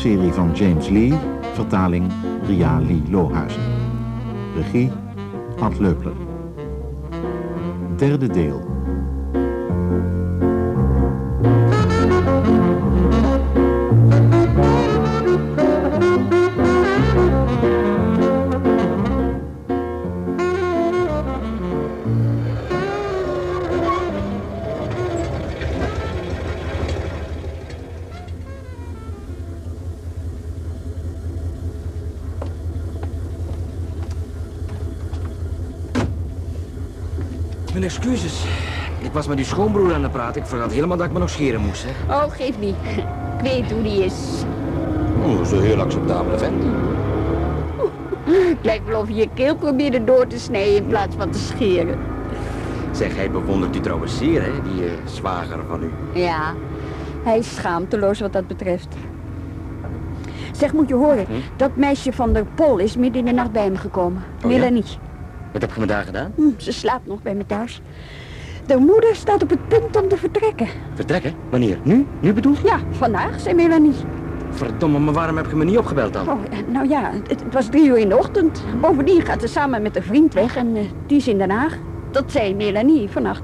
Hoorspelserie van James Lee, vertaling Ria Lee Lohuizen. Regie Ad Leupler. Derde deel. Uw schoonbroer aan het praten. Ik vergat helemaal dat ik me nog scheren moest. Hè. Oh, geef niet. Ik weet hoe die is. Oh, dat is een heel acceptabele vent. Het lijkt wel of je je keel probeerde door te snijden in plaats van te scheren. Zeg, hij bewondert u trouwens zeer, hè, die eh, zwager van u. Ja, hij is schaamteloos wat dat betreft. Zeg, moet je horen, dat meisje van der Pol is midden in de nacht bij hem gekomen. Oh, ja? Melanie. Wat heb je me daar gedaan? Hm, ze slaapt nog bij me thuis. De moeder staat op het punt om te vertrekken. Vertrekken? Wanneer? Nu? Nu bedoel je? Ja, vandaag, zei Melanie. Verdomme, maar waarom heb je me niet opgebeld dan? Oh, eh, nou ja, het, het was drie uur in de ochtend. Bovendien gaat ze samen met een vriend weg en eh, die is in Den Haag. Dat zei Melanie vannacht.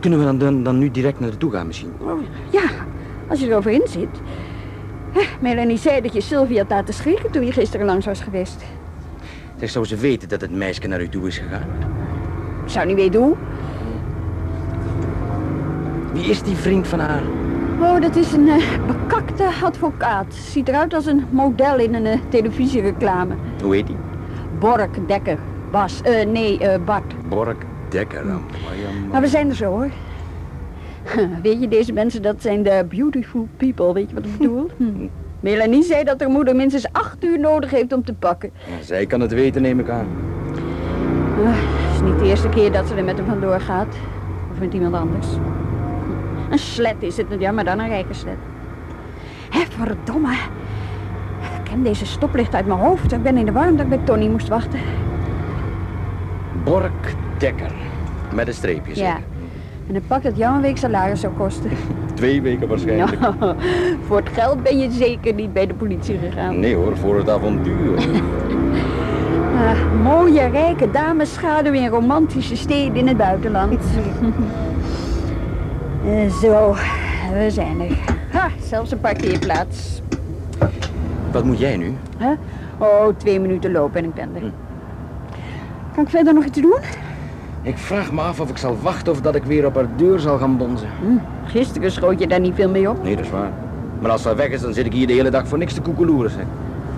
Kunnen we dan, dan, dan nu direct naar toe gaan misschien? Oh, ja, als je erover in zit. Melanie zei dat je Sylvia had laten schrikken toen je gisteren langs was geweest. Zeg, zou ze weten dat het meisje naar u toe is gegaan? Ik zou niet weten hoe. Wie is die vriend van haar? Oh, dat is een eh, bekakte advocaat. Ziet eruit als een model in een eh, televisiereclame. Hoe heet die? Bork Dekker. Bas, eh, nee, Bart. Bork Dekker. Maar we zijn er zo hoor. Weet je, deze mensen, dat zijn de beautiful people. Weet je wat ik bedoel? Hm. Melanie zei dat haar moeder minstens acht uur nodig heeft om te pakken. Ja, zij kan het weten, neem ik aan. Ah, Het is niet de eerste keer dat ze er met hem vandoor gaat. Of met iemand anders. Een slet is het, ja, maar dan een rijke slet. Hé, verdomme. Ik ken deze stoplicht uit mijn hoofd. Ik ben in de war dat ik bij Tony moest wachten. Bork Dekker. Met een streepje, Ja. En een pak dat jou een week salaris zou kosten. Twee weken waarschijnlijk. Nou, voor het geld ben je zeker niet bij de politie gegaan. Nee hoor, voor het avontuur. Ah, mooie, rijke damesschaduw in romantische steden in het buitenland. Eh, Zo, we zijn er. Ha, zelfs een parkeerplaats. Wat moet jij nu? Huh? Oh, twee minuten lopen en ik ben er. Kan ik verder nog iets doen? Ik vraag me af of ik zal wachten of dat ik weer op haar deur zal gaan bonzen. Hm, gisteren schoot je daar niet veel mee op. Nee, dat is waar. Maar als zij weg is, dan zit ik hier de hele dag voor niks te koekeloeren, zeg.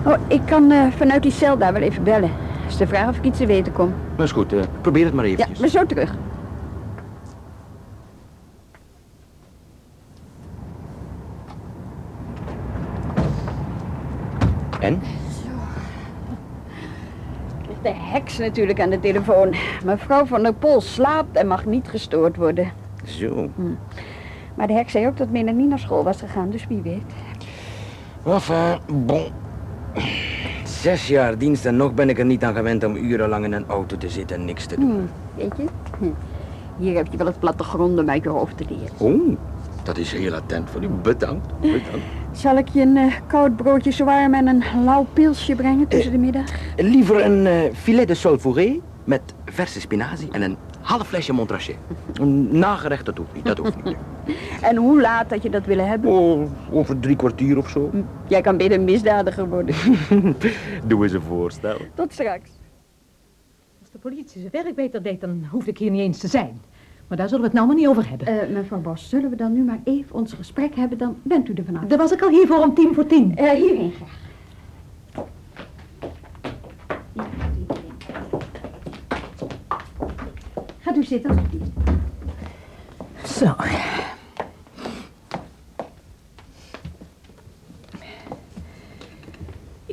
Oh, ik kan eh, vanuit die cel daar wel even bellen. Is de vraag of ik iets te weten kom. Dat is goed, eh, probeer het maar Ja, eventjes. maar zo terug. De heks natuurlijk aan de telefoon. Mevrouw van der Pol slaapt en mag niet gestoord worden. Zo. Maar de heks zei ook dat Melanie naar school was gegaan, dus wie weet. Enfin, bon. Zes jaar dienst en nog ben ik er niet aan gewend om urenlang in een auto te zitten en niks te doen. Hm, weet je? Hm. Hier heb je wel het plattegrond om uit je hoofd te leren. Oh, dat is heel attent van u. Bedankt. Bedankt. Zal ik je een eh, koud broodje zwaar en een lauw pilsje brengen tussen de middag? Liever een eh, filet de sol fourré met verse spinazie en een half flesje Montrachet. Een nagerecht, dat hoeft niet. Dat hoeft niet. En hoe laat dat je dat willen hebben? Oh, over drie kwartier of zo. Hm, Jij kan beter misdadiger worden. Doe eens een voorstel. Tot straks. Als de politie zijn werk beter deed, dan hoefde ik hier niet eens te zijn. Maar daar zullen we het nou maar niet over hebben. Eh, mevrouw Bos, zullen we dan nu maar even ons gesprek hebben? Dan bent u er vanaf. Daar was ik al hier voor om tien voor tien. Eh, hierheen graag. Gaat u zitten, alsjeblieft. Zo.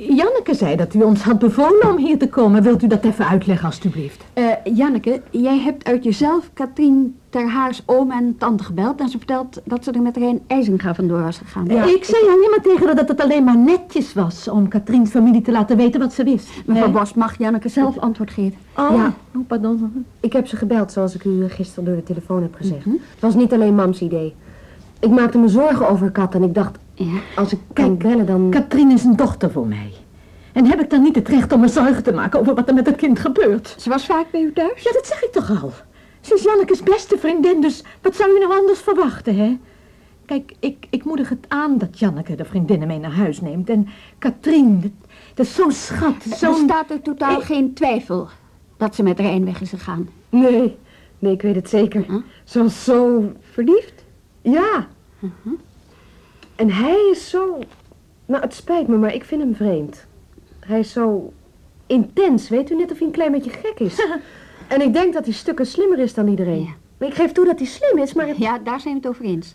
Janneke zei dat u ons had bevolen om hier te komen. Wilt u dat even uitleggen, alstublieft? Eh, Janneke, jij hebt uit jezelf Katrien ter Haars oom en tante gebeld... en ze vertelt dat ze er met Rijn IJzinga vandoor was gegaan. ik zei alleen maar tegen haar dat het alleen maar netjes was om Katriens familie te laten weten wat ze wist. Mevrouw Nee? Bos, mag Janneke zelf antwoord geven? Oh, Ja. oh, pardon. Ik heb ze gebeld, zoals ik u gisteren door de telefoon heb gezegd. Het was niet alleen mams idee. Ik maakte me zorgen over Kat en ik dacht, Ja. als ik kan Kijk, bellen dan... Katrien is een dochter voor mij. En heb ik dan niet het recht om me zorgen te maken over wat er met het kind gebeurt? Ze was vaak bij u thuis? Ja, dat zeg ik toch al. Ze is Janneke's beste vriendin, dus wat zou u nou anders verwachten, hè? Kijk, ik, ik moedig het aan dat Janneke de vriendinnen mee naar huis neemt. En Katrien, dat, dat is zo'n schat, Er staat er totaal geen twijfel dat ze met Rijn weg is gegaan. Nee, nee, ik weet het zeker. Huh? Ze was zo... Verliefd? Ja. En hij is zo... Nou, het spijt me, maar ik vind hem vreemd. Hij is zo intens, weet u, net of hij een klein beetje gek is. en ik denk dat hij stukken slimmer is dan iedereen. Ja. Ik geef toe dat hij slim is, maar... Ja, daar zijn we het over eens.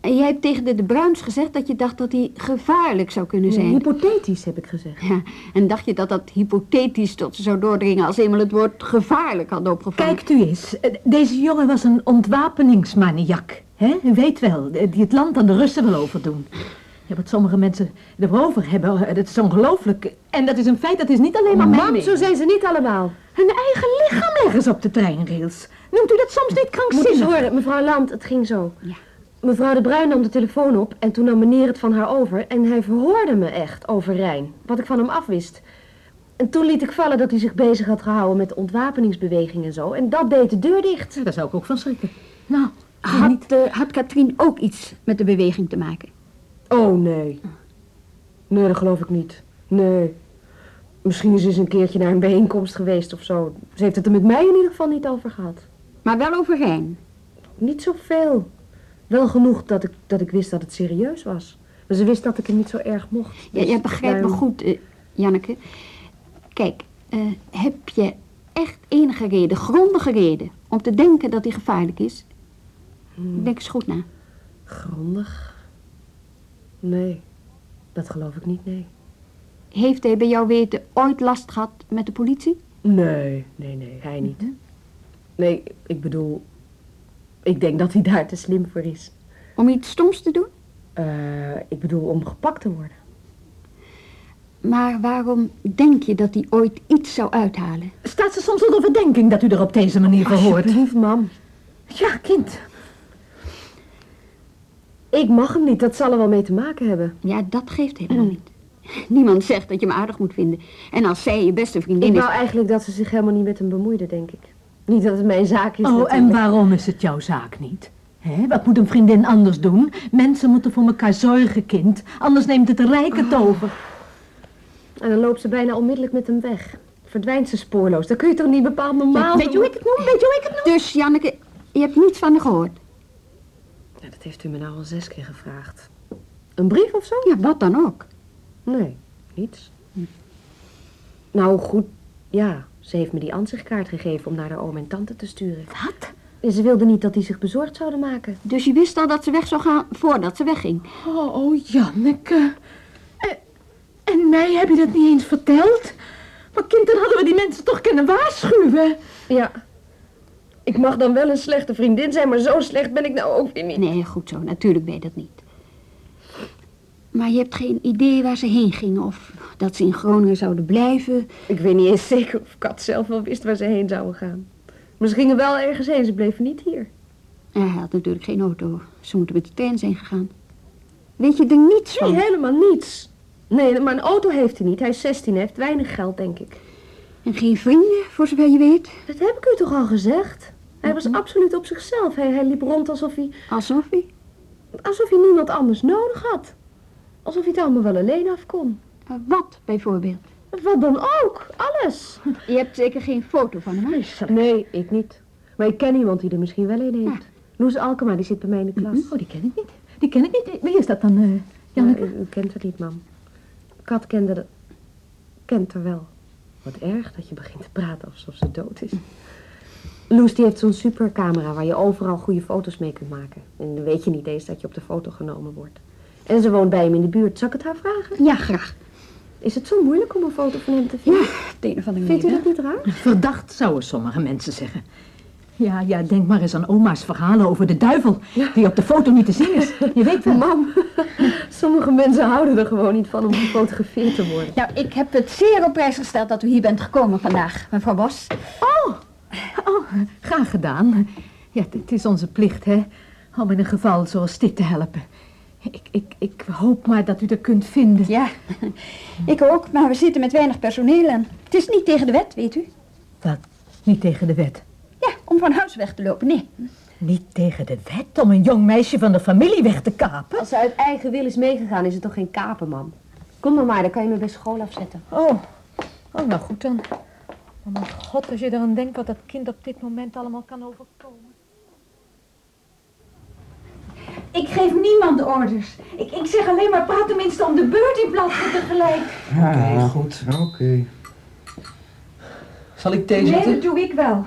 En jij hebt tegen de De Bruins gezegd dat je dacht dat hij gevaarlijk zou kunnen zijn. Hypothetisch, heb ik gezegd. Ja, en dacht je dat dat hypothetisch tot ze zou doordringen als eenmaal het woord gevaarlijk had opgevangen? Kijkt u eens, eh, deze jongen was een ontwapeningsmaniak. Hè? U weet wel, eh, die het land aan de Russen wil overdoen. Ja, wat sommige mensen erover hebben, eh, dat is ongelooflijk. En dat is een feit, dat is niet alleen maar mijn Mam, zo zijn ze niet allemaal. Hun eigen lichaam leggen ze op de treinrails. Noemt u dat soms niet Moet je eens krankzinnig? horen, mevrouw Land, het ging zo. Ja. Mevrouw de Bruin nam de telefoon op en toen nam meneer het van haar over en hij verhoorde me echt over Rijn, wat ik van hem afwist. En toen liet ik vallen dat hij zich bezig had gehouden met de ontwapeningsbeweging en zo en dat deed de deur dicht. Ja, daar zou ik ook van schrikken. Nou, Had, eh, had Katrien ook iets met de beweging te maken? Oh nee. Nee, dat geloof ik niet. Nee. Misschien is ze eens een keertje naar een bijeenkomst geweest of zo. Ze heeft het er met mij in ieder geval niet over gehad. Maar wel over Rijn. Niet zoveel. Wel genoeg dat ik, dat ik wist dat het serieus was. Maar ze wist dat ik het niet zo erg mocht. Ja, Dus jij begrijpt me goed, eh, Janneke. Kijk, eh, heb je echt enige reden, grondige reden, om te denken dat hij gevaarlijk is? Hmm. Denk eens goed na. Grondig? Nee, dat geloof ik niet, nee. Heeft hij bij jou weten ooit last gehad met de politie? Nee, nee, nee, hij niet. Nee, ik bedoel, ik denk dat hij daar te slim voor is. Om iets stoms te doen? Eh, ik bedoel, om gepakt te worden. Maar waarom denk je dat hij ooit iets zou uithalen? staat ze soms onder verdenking dat u er op deze manier verhoort? Alsjeblieft, mam. Ja, kind. Ik mag hem niet, dat zal er wel mee te maken hebben. Ja, dat geeft helemaal niet. Niemand zegt dat je hem aardig moet vinden. En als zij je beste vriendin Ik is... wou eigenlijk dat ze zich helemaal niet met hem bemoeide, denk ik. Niet dat het mijn zaak is Oh, en waarom is het jouw zaak niet? Hè, wat moet een vriendin anders doen? Mensen moeten voor elkaar zorgen, kind. Anders neemt het de rijk het over. En dan loopt ze bijna onmiddellijk met hem weg. Verdwijnt ze spoorloos. Dat kun je toch niet bepaald normaal Weet je hoe ik het noem? Weet je hoe ik het noem? Dus, Janneke, je hebt niets van haar gehoord. Ja, dat heeft u me nou al zes keer gevraagd. Een brief of zo? Ja, wat dan ook. Nee, niets. Nou, goed, ja. Ze heeft me die ansichtkaart gegeven om naar haar oom en tante te sturen. Wat? En ze wilde niet dat die zich bezorgd zouden maken. Dus je wist al dat ze weg zou gaan voordat ze wegging. Oh, oh Janneke. En, en mij heb je dat niet eens verteld? Maar kind, dan hadden we die mensen toch kunnen waarschuwen. Ja. Ik mag dan wel een slechte vriendin zijn, maar zo slecht ben ik nou ook weer niet. Nee, goed zo. Natuurlijk ben je dat niet. Maar je hebt geen idee waar ze heen gingen of dat ze in Groningen zouden blijven. Ik weet niet eens zeker of Kat zelf wel wist waar ze heen zouden gaan. Maar ze gingen wel ergens heen, ze bleven niet hier. Hij had natuurlijk geen auto. Ze moeten met de trein zijn gegaan. Weet je er niets van? Nee, helemaal niets. Nee, maar een auto heeft hij niet. Hij is 16, hij heeft weinig geld, denk ik. En geen vrienden, voor zover je weet? Dat heb ik u toch al gezegd? Hij was absoluut op zichzelf. Hij, hij liep rond alsof hij, Alsof hij? alsof hij niemand anders nodig had. Alsof hij het allemaal wel alleen af kon. Eh, Wat, bijvoorbeeld? Wat dan ook, alles. Je hebt zeker geen foto van hem, hè? Nee, ik niet. Maar ik ken iemand die er misschien wel een heeft. Loes Alkema, die zit bij mij in de klas. Oh, die ken ik niet. Die ken ik niet. Wie is dat dan, eh Ja, Janneke? u, u kent haar niet, mam. Kat kende de... kent haar wel. Wat erg dat je begint te praten alsof ze dood is. Loes die heeft zo'n supercamera waar je overal goede foto's mee kunt maken. En dan weet je niet eens dat je op de foto genomen wordt. En ze woont bij hem in de buurt. Zal ik het haar vragen? Ja, graag. Is het zo moeilijk om een foto van hem te vinden? De een of andere Vindt u dat niet raar? Verdacht, zouden sommige mensen zeggen. Ja, ja, denk maar eens aan oma's verhalen over de duivel, die op de foto niet te zien is. Je weet wel. Mam, sommige mensen houden er gewoon niet van om gefotografeerd te worden. Nou, ik heb het zeer op prijs gesteld dat u hier bent gekomen vandaag, mevrouw Bos. Oh, graag gedaan. Ja, het- het is onze plicht, hè. om in een geval zoals dit te helpen. Ik, ik, ik hoop maar dat u er kunt vinden. Ja, ik ook, maar we zitten met weinig personeel en het is niet tegen de wet, weet u. Dat niet tegen de wet. Ja, om van huis weg te lopen, nee. Niet tegen de wet om een jong meisje van de familie weg te kapen? Als ze uit eigen wil is meegegaan, is het toch geen kapen, mam? Kom maar maar, dan kan je me bij school afzetten. Oh, oh nou goed dan. Oh mijn god, als je eraan denkt wat dat kind op dit moment allemaal kan overkomen. Ik geef niemand orders. Ik, ik zeg alleen maar, praat tenminste om de beurt in plaats van tegelijk. Oké, goed. Oké. Zal ik thee Nee, zetten? dat doe ik wel.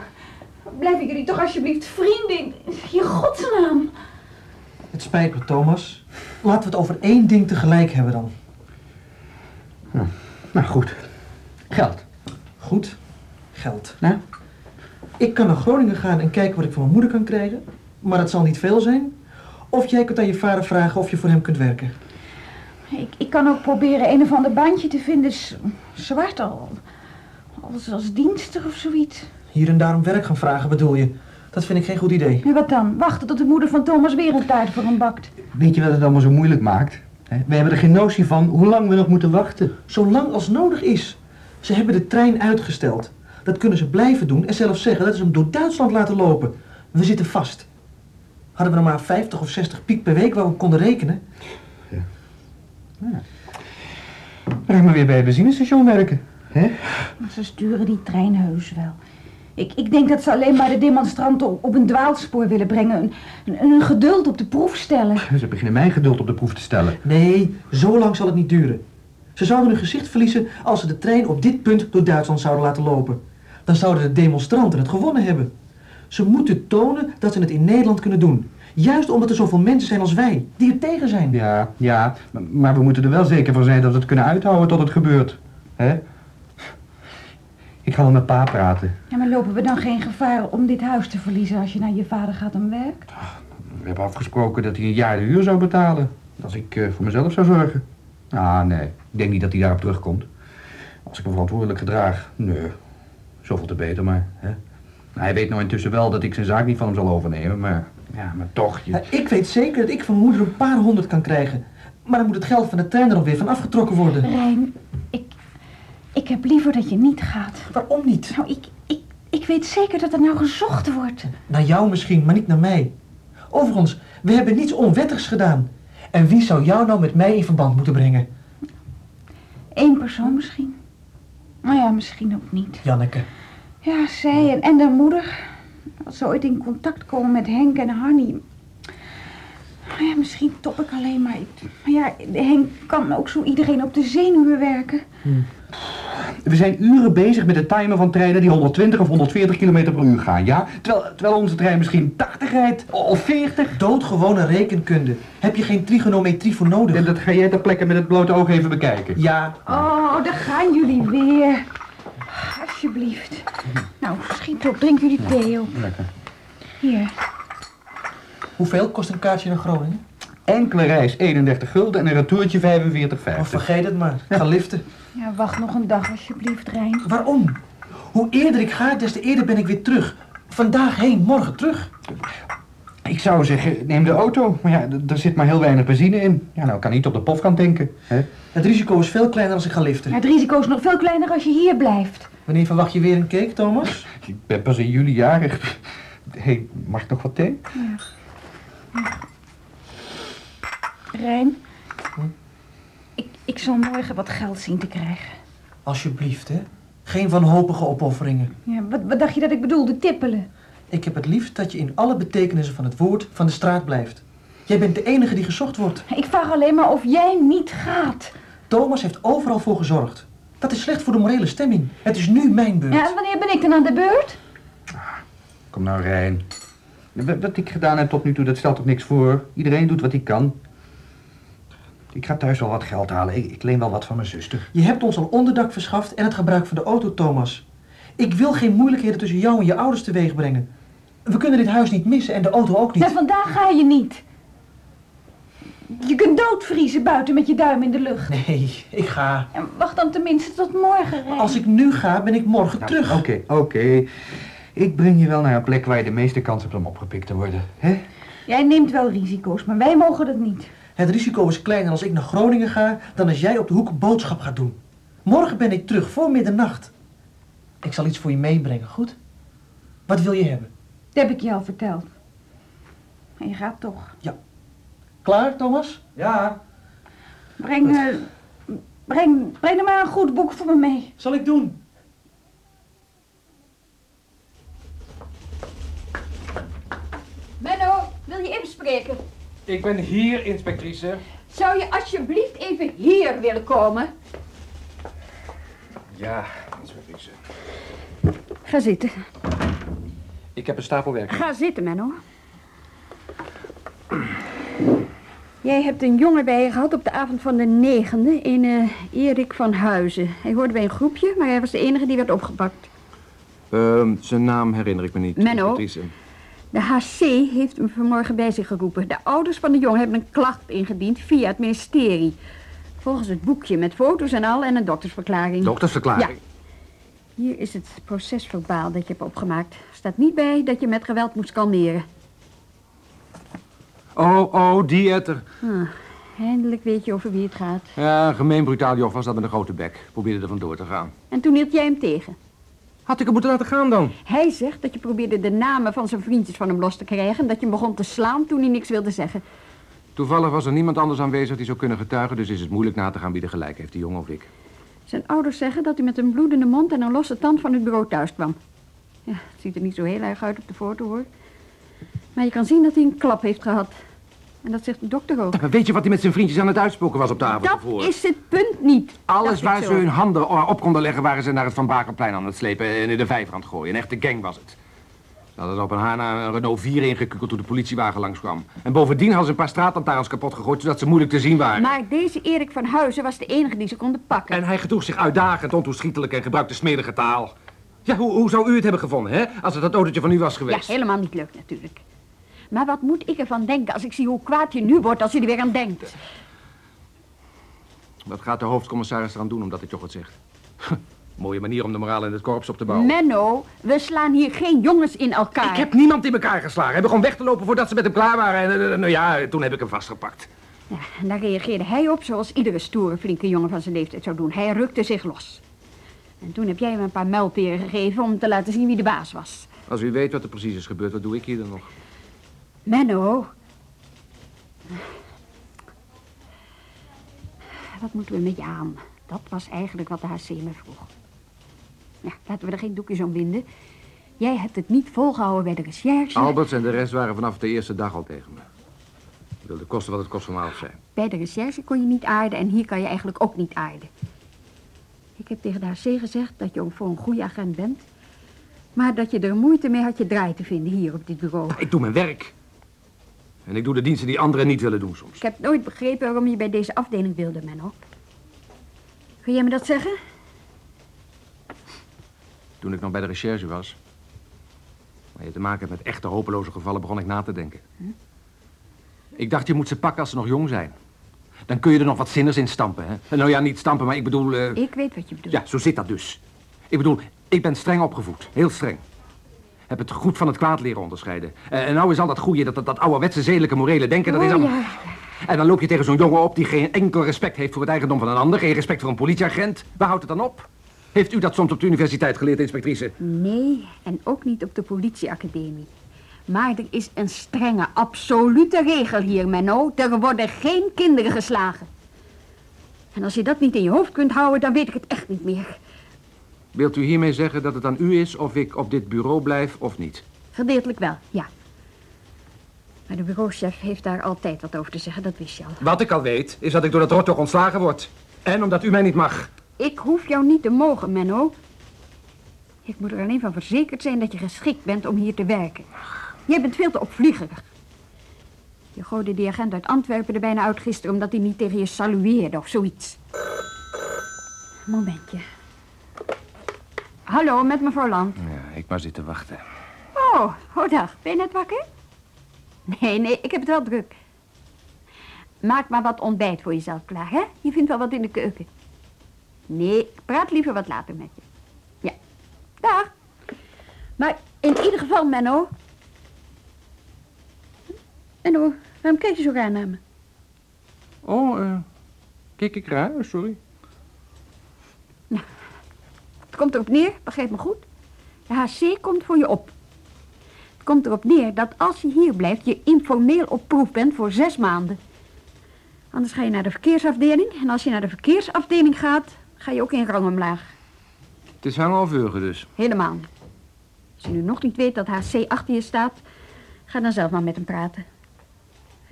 Blijven jullie toch alsjeblieft vrienden. Je godsnaam. Het spijt me, Thomas. Laten we het over één ding tegelijk hebben dan. Nou goed. Geld. Goed? Geld. Ja? Ik kan naar Groningen gaan en kijken wat ik van mijn moeder kan krijgen. Maar dat zal niet veel zijn. Of jij kunt aan je vader vragen of je voor hem kunt werken. Ik, ik kan ook proberen een of ander bandje te vinden. Zwart al. Als, als dienster of zoiets. Hier en daar om werk gaan vragen bedoel je? Dat vind ik geen goed idee. En wat dan? Wachten tot de moeder van Thomas weer een taart voor hem bakt. Weet je wat het allemaal zo moeilijk maakt? Hè? We hebben er geen notie van hoe lang we nog moeten wachten. Zo lang als nodig is. Ze hebben de trein uitgesteld. Dat kunnen ze blijven doen en zelfs zeggen dat ze hem door Duitsland laten lopen. We zitten vast. Hadden we nog maar 50 of 60 piek per week waar we konden rekenen? Breng maar weer bij het benzinestation werken. Hè? Maar Ze sturen die trein heus wel. Ik, ik denk dat ze alleen maar de demonstranten op, op een dwaalspoor willen brengen. Een, een, een geduld op de proef stellen. Ze beginnen mijn geduld op de proef te stellen. Nee, zo lang zal het niet duren. Ze zouden hun gezicht verliezen als ze de trein op dit punt door Duitsland zouden laten lopen. Dan zouden de demonstranten het gewonnen hebben. Ze moeten tonen dat ze het in Nederland kunnen doen. Juist omdat er zoveel mensen zijn als wij, die er tegen zijn. Ja, ja, maar- we moeten er wel zeker van zijn dat we het kunnen uithouden tot het gebeurt. Hè? Ik ga wel met pa praten. Ja, maar lopen we dan geen gevaar om dit huis te verliezen als je naar je vader gaat en werkt? We hebben afgesproken dat hij een jaar de huur zou betalen. Als ik eh, voor mezelf zou zorgen. Ah, nee. Ik denk niet dat hij daarop terugkomt. Als ik me verantwoordelijk gedraag. Nee. Zoveel te beter, maar... Hè? Hij weet nou intussen wel dat ik zijn zaak niet van hem zal overnemen, maar... Ja, maar toch. Je... Ja, ik weet zeker dat ik van mijn moeder een paar honderd kan krijgen. Maar dan moet het geld van de trein er nog weer van afgetrokken worden. Rijn, ik, ik heb liever dat je niet gaat. Waarom niet? Nou, ik, ik, ik weet zeker dat er nou gezocht wordt. Naar jou misschien, maar niet naar mij. Overigens, we hebben niets onwettigs gedaan. En wie zou jou nou met mij in verband moeten brengen? Eén persoon misschien. Nou ja, misschien ook niet. Janneke. Ja, zij en, en de moeder. Als ze ooit in contact komen met Henk en Hanny. Nou ja, misschien top ik alleen maar. Maar ja, Henk kan ook zo iedereen op de zenuwen werken. We zijn uren bezig met het timen van treinen die 120 of 140 km per uur gaan, ja? Terwijl, terwijl onze trein misschien 80 rijdt, of 40. Doodgewone rekenkunde. Heb je geen trigonometrie voor nodig? En dat ga jij ter plekke met het blote oog even bekijken. Ja, Oh, daar gaan jullie weer. Alsjeblieft. Nou, schiet op. Drink jullie thee op. Lekker. Hier. hoeveel kost een kaartje naar Groningen? Enkele reis 31 gulden en een retourtje 45,50. Of vergeet het maar. Ga liften. Ja, wacht nog een dag alsjeblieft, Rijn. Waarom? Hoe eerder ik ga, des te eerder ben ik weer terug. Vandaag heen, morgen terug. Ik zou zeggen, neem de auto. Maar ja, er zit maar heel weinig benzine in. Ja, nou kan niet op de pof gaan tanken. Hè? Het risico is veel kleiner als ik ga liften. Ja, het risico is nog veel kleiner als je hier blijft. Wanneer verwacht je weer een cake, Thomas? Ik ben pas in juli jarig. Hé, hey, mag ik nog wat thee? Rijn, ik, ik zal morgen wat geld zien te krijgen. Alsjeblieft, hè. Geen wanhopige opofferingen. Ja, wat, wat dacht je dat ik bedoelde? Tippelen. Ik heb het liefst dat je in alle betekenissen van het woord van de straat blijft. Jij bent de enige die gezocht wordt. Ik vraag alleen maar of jij niet gaat. Thomas heeft overal voor gezorgd. Dat is slecht voor de morele stemming. Het is nu mijn beurt. Ja, en wanneer ben ik dan aan de beurt? Kom nou, Rijn. Wat wat ik gedaan heb tot nu toe, dat stelt toch niks voor? Iedereen doet wat hij kan. Ik ga thuis wel wat geld halen. Ik, ik leen wel wat van mijn zuster. Je hebt ons al onderdak verschaft en het gebruik van de auto, Thomas. Ik wil geen moeilijkheden tussen jou en je ouders teweeg brengen. We kunnen dit huis niet missen en de auto ook Ja, niet. vandaag ga je niet. Je kunt doodvriezen buiten met je duim in de lucht. Nee, ik ga. En wacht dan tenminste tot morgen, Rijn. Als ik nu ga, ben ik morgen Nou, terug. Oké, oké. Ik breng je wel naar een plek waar je de meeste kans hebt om opgepikt te worden. Hè? Jij neemt wel risico's, maar wij mogen dat niet. Het risico is kleiner als ik naar Groningen ga dan als jij op de hoek boodschap gaat doen. Morgen ben ik terug voor middernacht. Ik zal iets voor je meebrengen, goed? Wat wil je hebben? Dat heb ik je al verteld. En je gaat toch. Klaar, Thomas? Ja. Breng, eh, breng, breng er maar een goed boek voor me mee. Zal ik doen. Menno, wil je even spreken? Ik ben hier, inspectrice. Zou je alsjeblieft even hier willen komen? Ja, inspectrice. Ga zitten. Ik heb een stapel werk. Ga zitten, Menno. Jij hebt een jongen bij je gehad op de avond van de negende, in eh, Erik van Huizen. Hij hoorde bij een groepje, maar hij was de enige die werd opgepakt. Ehm, zijn naam herinner ik me niet. Menno. De HC heeft hem vanmorgen bij zich geroepen. De ouders van de jongen hebben een klacht ingediend via het ministerie. Volgens het boekje met foto's en al en een doktersverklaring. Doktersverklaring. Hier is het procesverbaal dat je hebt opgemaakt. Er staat niet bij dat je met geweld moest kalmeren. Oh, oh, die etter. Ah, eindelijk weet je over wie het gaat. Ja, een gemeen brutaal joch was dat met een grote bek. Probeerde er vandoor te gaan. En toen hield jij hem tegen. Had ik hem moeten laten gaan dan? Hij zegt dat je probeerde de namen van zijn vriendjes van hem los te krijgen... en dat je hem begon te slaan toen hij niks wilde zeggen. Toevallig was er niemand anders aanwezig die zou kunnen getuigen... dus is het moeilijk na te gaan wie er gelijk heeft, die jongen of ik. Zijn ouders zeggen dat hij met een bloedende mond en een losse tand van het bureau thuis kwam. Ja, het ziet er niet zo heel erg uit op de foto, hoor. Maar je kan zien dat hij een klap heeft gehad. En dat zegt de dokter ook. Maar weet je wat hij met zijn vriendjes aan het uitspoken was op de avond Dat ervoor? is het punt niet. Alles waar ze hun handen op konden leggen... waren ze naar het Van Bakerplein aan het slepen en in de vijver aan het gooien. Een echte gang was het. Ze hadden er op een haar na een Renault 4 ingekukeld toen de politiewagen langskwam. En bovendien hadden ze een paar straatlantaarns kapot gegooid... zodat ze moeilijk te zien waren. Maar deze Erik van Huizen was de enige die ze konden pakken. En hij gedroeg zich uitdagend, ontoeschietelijk en gebruikte smerige taal. Ja, hoe, hoe zou u het hebben gevonden, hè? Als het dat autootje van u was Ja, geweest. helemaal niet leuk natuurlijk. Maar wat moet ik ervan denken als ik zie hoe kwaad je nu wordt als je er weer aan denkt? Wat gaat de hoofdcommissaris eraan doen omdat dit toch wat zegt? Mooie manier om de moraal in het korps op te bouwen. Menno, we slaan hier geen jongens in elkaar. Ik heb niemand in elkaar geslagen. Hij begon weg te lopen voordat ze met hem klaar waren. En eh, nou ja, toen heb ik hem vastgepakt. Ja, en daar reageerde hij op zoals iedere stoere, flinke jongen van zijn leeftijd zou doen. Hij rukte zich los. En toen heb jij hem een paar muilperen gegeven om te laten zien wie de baas was. Als u weet wat er precies is gebeurd, wat doe ik hier dan nog? Menno. Wat moeten we met je aan? Dat was eigenlijk wat de HC me vroeg. Ja, laten we er geen doekjes om winden. Jij hebt het niet volgehouden bij de recherche. Alberts en de rest waren vanaf de eerste dag al tegen me. Ik wilde kosten wat het kost van af zijn. Bij de recherche kon je niet aarden en hier kan je eigenlijk ook niet aarden. Ik heb tegen de HC gezegd dat je voor een goede agent bent. Maar dat je er moeite mee had je draai te vinden hier op dit bureau. Ik doe mijn werk. En ik doe de diensten die anderen niet willen doen soms. Ik heb nooit begrepen waarom je bij deze afdeling wilde, Menno. Kun jij me dat zeggen? Toen ik nog bij de recherche was... waar je te maken hebt met echte hopeloze gevallen, begon ik na te denken. Ik dacht, je moet ze pakken als ze nog jong zijn. Dan kun je er nog wat zinners in stampen, hè? Nou ja, niet stampen, maar ik bedoel... eh, Ik weet wat je bedoelt. Ja, zo zit dat dus. Ik bedoel, ik ben streng opgevoed. Heel streng. Heb het goed van het kwaad leren onderscheiden. Eh, en nou is al dat goede, dat, dat, dat ouderwetse zedelijke morele denken, dat is Oh, allemaal... ja. En dan loop je tegen zo'n jongen op die geen enkel respect heeft voor het eigendom van een ander. Geen respect voor een politieagent. Waar houdt het dan op? Heeft u dat soms op de universiteit geleerd, inspectrice? Nee, en ook niet op de politieacademie. Maar er is een strenge, absolute regel hier, Menno. Er worden geen kinderen geslagen. En als je dat niet in je hoofd kunt houden, dan weet ik het echt niet meer. Wilt u hiermee zeggen dat het aan u is of ik op dit bureau blijf of niet? Gedeeltelijk wel, ja. Maar de bureauchef heeft daar altijd wat over te zeggen, dat wist je al. Wat ik al weet, is dat ik door dat rot toch ontslagen word. En omdat u mij niet mag. Ik hoef jou niet te mogen, Menno. Ik moet er alleen van verzekerd zijn dat je geschikt bent om hier te werken. Jij bent veel te opvliegerig. Je gooide die agent uit Antwerpen er bijna uit gisteren... omdat hij niet tegen je salueerde of zoiets. Momentje. Hallo, met mevrouw Land. Ja, ik maar zitten wachten. Oh, oh dag. Ben je net wakker? Nee, nee, ik heb het wel druk. Maak maar wat ontbijt voor jezelf klaar, hè? Je vindt wel wat in de keuken. Nee, ik praat liever wat later met je. Ja. Dag. Maar in ieder geval, Menno. En hoor, waarom kijk je zo raar naar me? Oh, eh, kijk ik raar? Sorry. Het komt erop neer, begrijp me goed. De HC komt voor je op. Het komt erop neer dat als je hier blijft, je informeel op proef bent voor zes maanden. Anders ga je naar de verkeersafdeling. En als je naar de verkeersafdeling gaat, ga je ook in rang omlaag. Het is hangen of wurgen dus. Helemaal. Als je nu nog niet weet dat HC achter je staat, ga dan zelf maar met hem praten.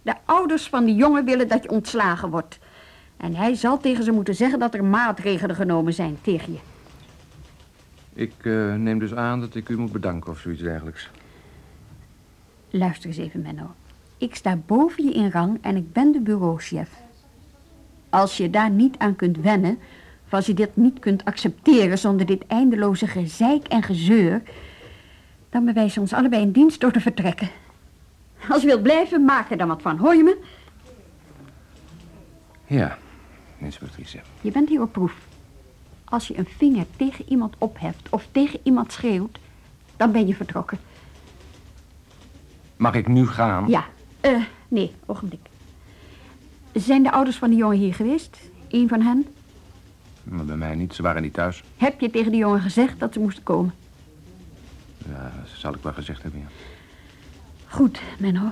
De ouders van die jongen willen dat je ontslagen wordt. En hij zal tegen ze moeten zeggen dat er maatregelen genomen zijn tegen je. Ik eh, neem dus aan dat ik u moet bedanken of zoiets dergelijks. Luister eens even, Menno. Ik sta boven je in rang en ik ben de bureauchef. Als je daar niet aan kunt wennen, als je dit niet kunt accepteren zonder dit eindeloze gezeik en gezeur, dan bewijs je ons allebei een dienst door te vertrekken. Als je wilt blijven, maak er dan wat van, hoor je me? Ja, inspectrice. Je bent hier op proef. Als je een vinger tegen iemand opheft of tegen iemand schreeuwt, dan ben je vertrokken. Mag ik nu gaan? Ja, eh, nee, ogenblik. Zijn de ouders van die jongen hier geweest? Eén van hen? Maar bij mij niet, ze waren niet thuis. Heb je tegen die jongen gezegd dat ze moesten komen? Ja, dat zal ik wel gezegd hebben, ja. Goed, Menno.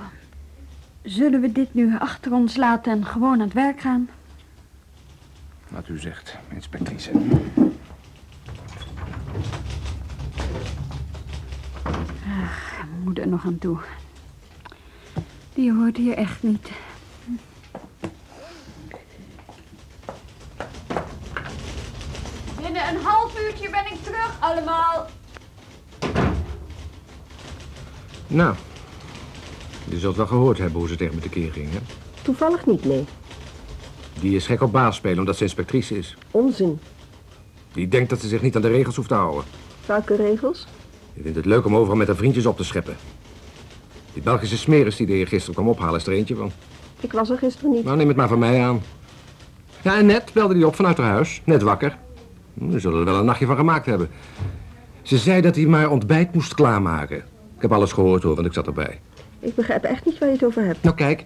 Zullen we dit nu achter ons laten en gewoon aan het werk gaan? Wat u zegt, inspectrice. Moet er nog aan toe. Die hoort hier echt niet. Binnen een half uurtje ben ik terug, allemaal. Nou, je zult wel gehoord hebben hoe ze tegen me tekeer ging, hè? Toevallig niet, nee. Die is gek op baas spelen omdat ze inspectrice is. Onzin. Die denkt dat ze zich niet aan de regels hoeft te houden. Welke regels? Die vindt het leuk om overal met haar vriendjes op te scheppen. Die Belgische smeris die de heer gisteren kwam ophalen is er eentje van. Ik was er gisteren niet. Nou, neem het maar van mij aan. Ja, en net belde die op vanuit haar huis. Net wakker. Ze zullen er wel een nachtje van gemaakt hebben. Ze zei dat hij maar ontbijt moest klaarmaken. Ik heb alles gehoord hoor, want ik zat erbij. Ik begrijp echt niet waar je het over hebt. Nou kijk,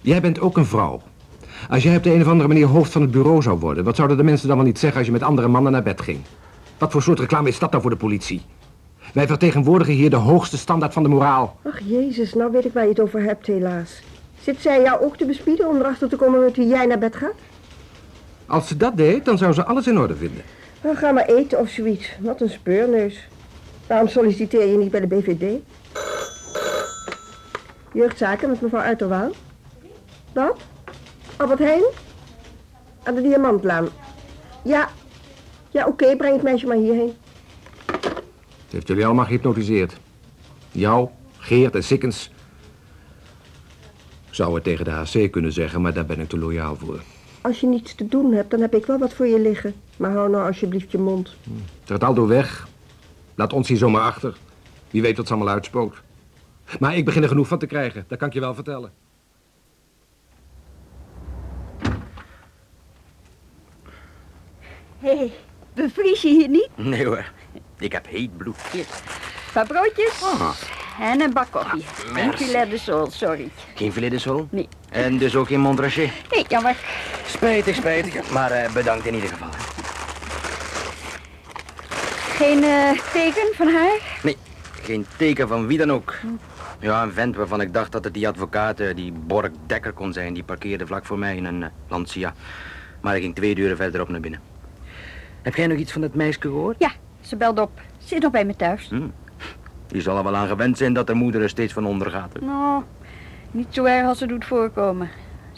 jij bent ook een vrouw. Als jij op de een of andere manier hoofd van het bureau zou worden... wat zouden de mensen dan wel niet zeggen als je met andere mannen naar bed ging? Wat voor soort reclame is dat nou voor de politie? Wij vertegenwoordigen hier de hoogste standaard van de moraal. Ach, jezus, nou weet ik waar je het over hebt, helaas. Zit zij jou ook te bespieden om erachter te komen met wie jij naar bed gaat? Als ze dat deed, dan zou ze alles in orde vinden. Dan ga maar eten of zoiets. Wat een speurneus. Waarom solliciteer je niet bij de BVD? Jeugdzaken met mevrouw Uiterwaan? Wat? Albert Heijn? Aan de Diamantlaan. Ja. Ja, oké, breng het meisje maar hierheen. Ze heeft jullie allemaal gehypnotiseerd. Jou, Geert en Sikkens. Ik zou het tegen de HC kunnen zeggen, maar daar ben ik te loyaal voor. Als je niets te doen hebt, dan heb ik wel wat voor je liggen. Maar hou nou alsjeblieft je mond. Zet Aldo weg. Laat ons hier zomaar achter. Wie weet wat ze allemaal uitspookt. Maar ik begin er genoeg van te krijgen, dat kan ik je wel vertellen. Hé, hey, bevries je hier niet? Nee hoor, ik heb heet bloed. Hier, paar broodjes en een bak koffie. Ah, en merci. filet de sol, sorry. Geen filet de sol? Nee. En dus ook geen Montrachet? Nee, jammer. Spijtig, spijtig. Maar eh, bedankt in ieder geval. Geen eh, teken van haar? Nee, geen teken van wie dan ook. Ja, een vent waarvan ik dacht dat het die advocaat, eh, die Borg Dekker kon zijn, die parkeerde vlak voor mij in een eh, Lancia. Maar ik ging twee deuren verderop naar binnen. Heb jij nog iets van dat meisje gehoord? Ja, ze belde op. Ze is nog bij me thuis. Hm. Die zal er wel aan gewend zijn dat de moeder er steeds van onder gaat. Nou, niet zo erg als ze doet voorkomen.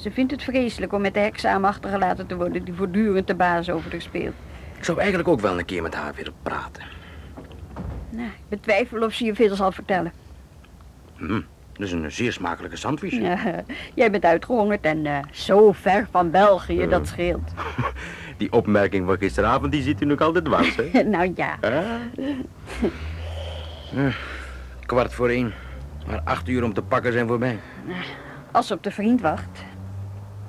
Ze vindt het vreselijk om met de heksaam achtergelaten te worden die voortdurend de baas over haar speelt. Ik zou eigenlijk ook wel een keer met haar willen praten. Nou, ik betwijfel of ze je veel zal vertellen. Hm. Dat is een zeer smakelijke sandwich. Ja, jij bent uitgehongerd en eh, zo ver van België, dat scheelt. Die opmerking van gisteravond, die ziet u nog altijd dwars, hè? nou ja? Eh, kwart voor één. Maar acht uur om te pakken zijn voorbij. als ze op de vriend wacht.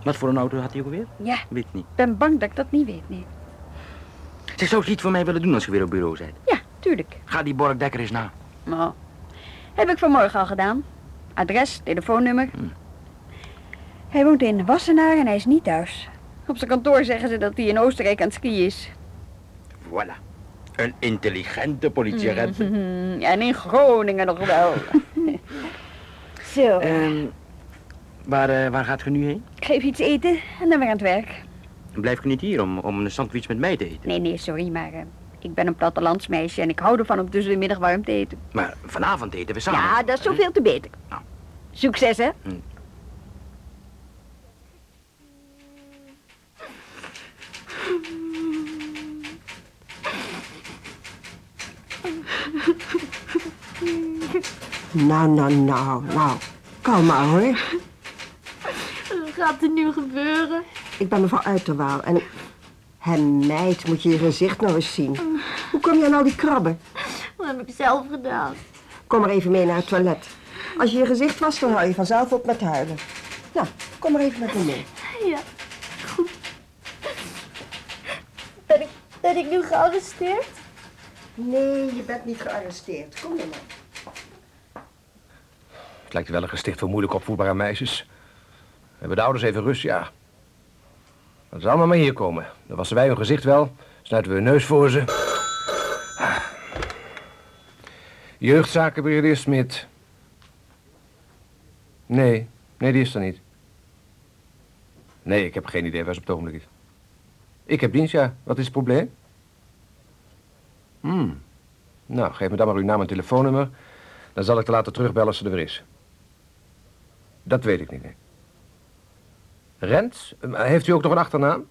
Wat voor een auto had hij ook weer? Ja, Weet niet. ik ben bang dat ik dat niet weet, nee. Zeg, zou je iets voor mij willen doen als je weer op bureau bent? Ja, tuurlijk. Ga die Borg Dekker eens na. Nou, heb ik vanmorgen al gedaan. adres, telefoonnummer. Hij woont in Wassenaar en hij is niet thuis. Op zijn kantoor zeggen ze dat hij in Oostenrijk aan het skiën is. Voilà. Een intelligente politieagent. Mhm, En in Groningen nog wel. Zo, Ehm, waar, eh, waar gaat je nu heen? ik geef iets eten en dan weer aan het werk. Blijf je niet hier om, om een sandwich met mij te eten? Nee, nee, sorry, maar eh, ik ben een plattelandsmeisje en ik hou ervan om tussen de middag warm te eten. Maar vanavond eten we samen. Ja, dat is zoveel te beter. Nou. Succes, hè? Nou, nou, nou, nou. Kalm maar hoor. Wat gaat er nu gebeuren? Ik ben mevrouw Uiterwaal en... Hé meid, moet je je gezicht nou eens zien. Hoe kom je aan al die krabben? Dat heb ik zelf gedaan. Kom maar even mee naar het toilet. Als je je gezicht was, dan hou je vanzelf op met huilen. Nou, kom maar even met me mee. Ja, goed. Ben ik, ben ik nu gearresteerd? Nee, je bent niet gearresteerd. Kom maar. Het lijkt wel een gesticht voor moeilijk opvoedbare meisjes. Hebben de ouders even rust, ja. Dat zal allemaal maar hier komen. Dan wassen wij hun gezicht wel, snuiten we hun neus voor ze. Jeugdzakenbrigadier Smit. Nee, nee, die is er niet. Nee, ik heb geen idee waar ze op het ogenblik is. Ik heb dienst, ja. Wat is het probleem? Hmm. Nou, geef me dan maar uw naam en telefoonnummer. Dan zal ik te laten terugbellen als ze er weer is. Dat weet ik niet, nee. Rents? Eh, Heeft u ook nog een achternaam?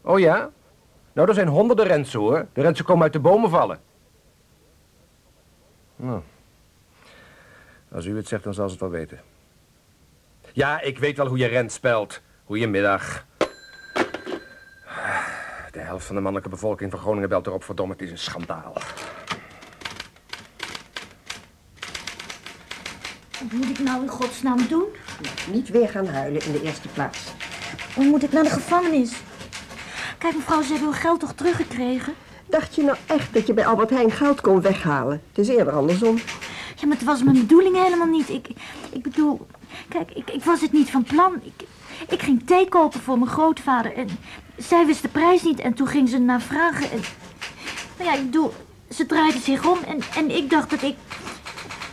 Oh ja? Nou, er zijn honderden Rentsen, hoor. De Rentsen komen uit de bomen vallen. Nou. Als u het zegt, dan zal ze het wel weten. Ja, ik weet wel hoe je Rent spelt. Goedemiddag. De helft van de mannelijke bevolking van Groningen belt erop. Verdomme, het is een schandaal. Wat moet ik nou in godsnaam doen? Niet weer gaan huilen in de eerste plaats. Hoe moet ik naar de gevangenis? Kijk mevrouw, ze hebben hun geld toch teruggekregen? Dacht je nou echt dat je bij Albert Heijn geld kon weghalen? Het is eerder andersom. Ja, maar het was mijn bedoeling helemaal niet. Ik, ik bedoel, kijk, ik, ik was het niet van plan. Ik, ik ging thee kopen voor mijn grootvader en zij wist de prijs niet en toen ging ze naar vragen. En, nou ja, ik bedoel, ze draaide zich om en, en ik dacht dat ik,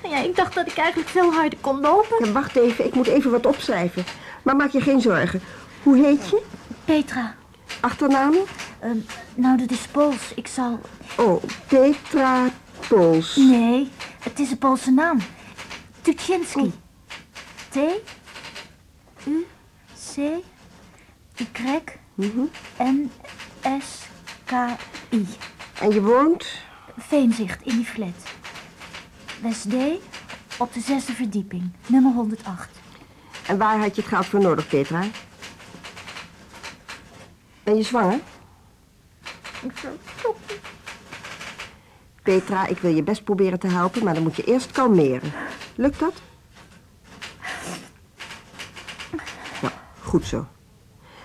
ja, ik dacht dat ik eigenlijk veel harder kon lopen. Ja, wacht even, ik moet even wat opschrijven. Maar maak je geen zorgen. Hoe heet je? Petra, Achternaam? ehm, nou dat is Pools. Ik zal, Oh, Petra Pols. nee, het is een Poolse naam. Tuchinski. T, U, C, Y, Mhm. N, S, K, I. En je woont? Veenzicht in die flat. West D, op de zesde verdieping, nummer 108. En waar had je het geld voor nodig, Petra? Ben je zwanger? Petra, ik wil je best proberen te helpen, maar dan moet je eerst kalmeren. Lukt dat? Nou, goed zo.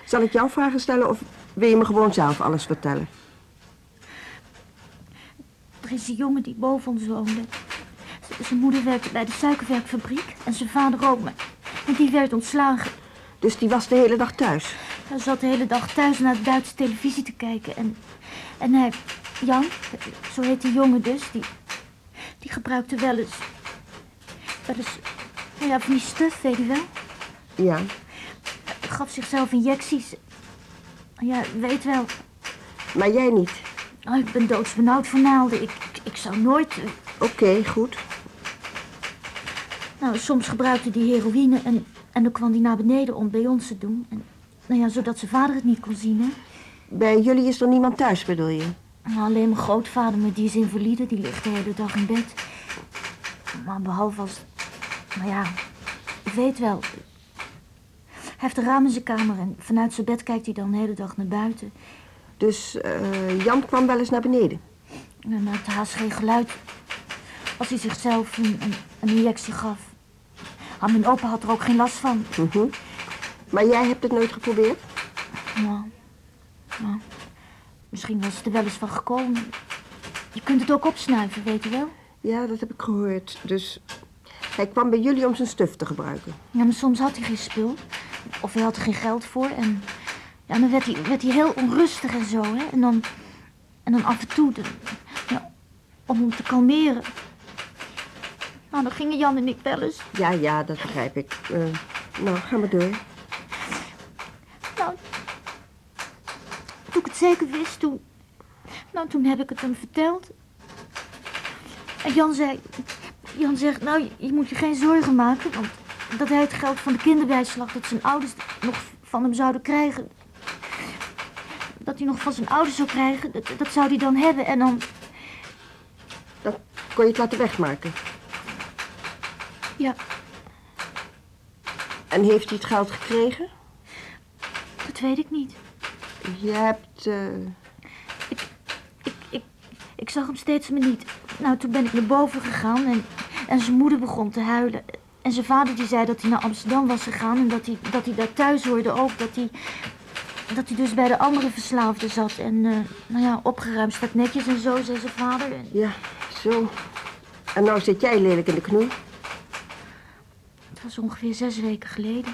Zal ik jou vragen stellen of wil je me gewoon zelf alles vertellen? Er is een jongen die boven ons woonde. Zijn moeder werkte bij de suikerwerkfabriek en zijn vader ook. Maar die werd ontslagen. Dus die was de hele dag thuis. Hij zat de hele dag thuis naar de Duitse televisie te kijken. En, en hij, Jan, zo heet die jongen dus, die, die gebruikte wel eens, wel eens, nou ja, van die stuf, weet je wel. Ja, Hij gaf zichzelf injecties. Ja, weet wel. maar jij niet. Oh, ik ben doodsbenauwd voor naalden. Ik, ik, ik zou nooit... eh, Oké, goed. Nou, soms gebruikte hij heroïne en, en dan kwam hij naar beneden om bij ons te doen. En, nou ja, zodat zijn vader het niet kon zien, hè. Bij jullie is er niemand thuis, bedoel je? Nou, alleen mijn grootvader, maar die is invalide. Die ligt de hele dag in bed. Maar behalve als... Nou ja, je weet wel. Hij heeft een raam in zijn kamer en vanuit zijn bed kijkt hij dan de hele dag naar buiten. Dus eh, Jan kwam wel eens naar beneden. En maakte haast geen geluid als hij zichzelf een, een, een injectie gaf. Ah, mijn opa had er ook geen last van. Mhm. Maar jij hebt het nooit geprobeerd? Nou, nou, misschien was het er wel eens van gekomen. Je kunt het ook opsnuiven, weet je wel? Ja, dat heb ik gehoord. Dus Hij kwam bij jullie om zijn stuf te gebruiken. Ja, maar soms had hij geen spul. Of hij had er geen geld voor. En ja, dan werd hij, werd hij heel onrustig en zo, hè. En dan, en dan af en toe, de- ja, om hem te kalmeren. Nou, dan gingen Jan en ik wel eens. Ja, ja, dat begrijp ik. Eh, nou, ga maar door. Nou, toen ik het zeker wist, toen... Nou, toen heb ik het hem verteld. En Jan zei... Jan zegt, nou, je, je moet je geen zorgen maken, want dat hij het geld van de kinderbijslag dat zijn ouders nog van hem zouden krijgen... Dat hij nog van zijn ouders zou krijgen, dat, dat zou hij dan hebben en dan... Dan kon je het laten wegmaken. Ja, En heeft hij het geld gekregen? dat weet ik niet. Je hebt... eh, Ik zag hem steeds maar niet. Nou, toen ben ik naar boven gegaan en, en zijn moeder begon te huilen. En zijn vader die zei dat hij naar Amsterdam was gegaan en dat hij, dat hij daar thuis hoorde ook. Dat hij, dat hij dus bij de andere verslaafden zat. En eh, nou ja, opgeruimd staat netjes en zo, zei zijn vader. En Ja, zo. En nou zit jij lelijk in de knoei. Het was ongeveer zes weken geleden.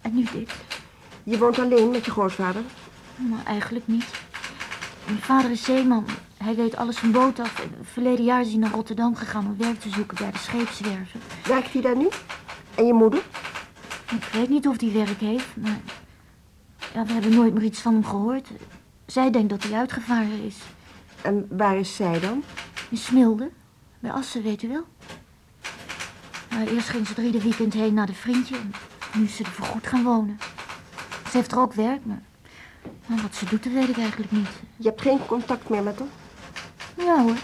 En nu dit. Je woont alleen met je grootvader. Maar eigenlijk niet. Mijn vader is zeeman. Hij weet alles van boot af. En Verleden jaar is hij naar Rotterdam gegaan om werk te zoeken bij de scheepswerven. Werkt hij daar nu? En je moeder? Ik weet niet of hij werk heeft, maar... Ja, we hebben nooit meer iets van hem gehoord. Zij denkt dat hij uitgevaren is. En waar is zij dan? In Smilde, bij Assen, weet u wel. Maar eerst ging ze er ieder weekend heen naar de vriendje. En nu is ze er voorgoed gaan wonen. Ze heeft er ook werk, maar... maar wat ze doet, dat weet ik eigenlijk niet. Je hebt geen contact meer met hem? Ja hoor.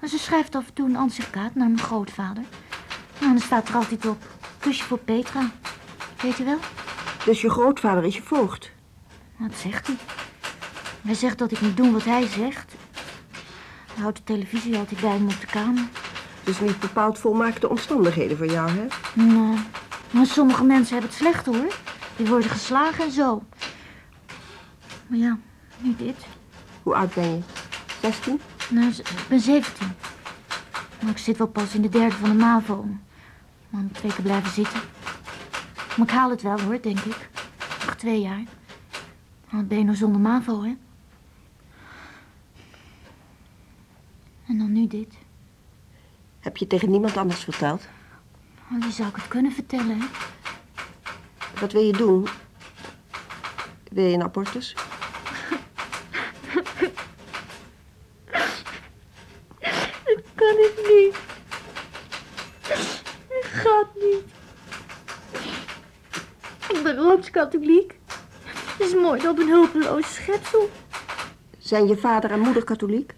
Maar ze schrijft af en toe een ansichtkaart naar mijn grootvader. Nou, en dan staat er altijd op. Kusje voor Petra. Weet u wel? Dus je grootvader is je voogd? Wat zegt hij? Hij zegt dat ik moet doen wat hij zegt. Hij houdt de televisie altijd bij me op de kamer. Dus niet bepaald volmaakte omstandigheden voor jou, hè? Nou, maar sommige mensen hebben het slecht hoor. Die worden geslagen en zo. Maar ja, nu dit. Hoe oud ben je? 16? Nou, ik ben 17. Maar ik zit wel pas in de derde van de MAVO. Maar twee keer blijven zitten. Maar ik haal het wel hoor, denk ik. Nog twee jaar. Dan ben je nog zonder MAVO, hè? En dan nu dit. Heb je tegen niemand anders verteld? Oh, wie zou ik het kunnen vertellen? Wat wil je doen? Wil je een abortus? Dat kan ik niet. Het gaat niet. Ik ben rooms-katholiek. Het is mooi op een hulpeloos schepsel. Zijn je vader en moeder katholiek?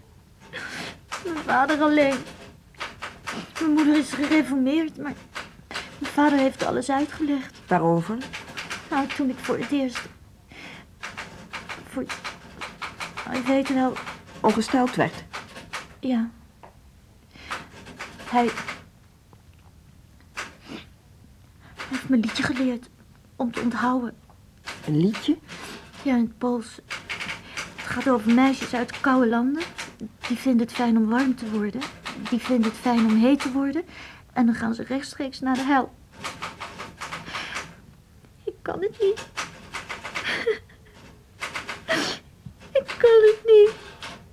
Mijn vader alleen. Mijn moeder is gereformeerd, maar mijn vader heeft alles uitgelegd. Waarover? Nou, toen ik voor het eerst... Voor... Ik weet wel, Ongesteld werd. ja. Hij... heeft me een liedje geleerd om te onthouden. Een liedje? Ja, in het Pools. Het gaat over meisjes uit koude landen. Die vinden het fijn om warm te worden. Die vinden het fijn om heet te worden. En dan gaan ze rechtstreeks naar de hel. Ik kan het niet. Ik kan het niet.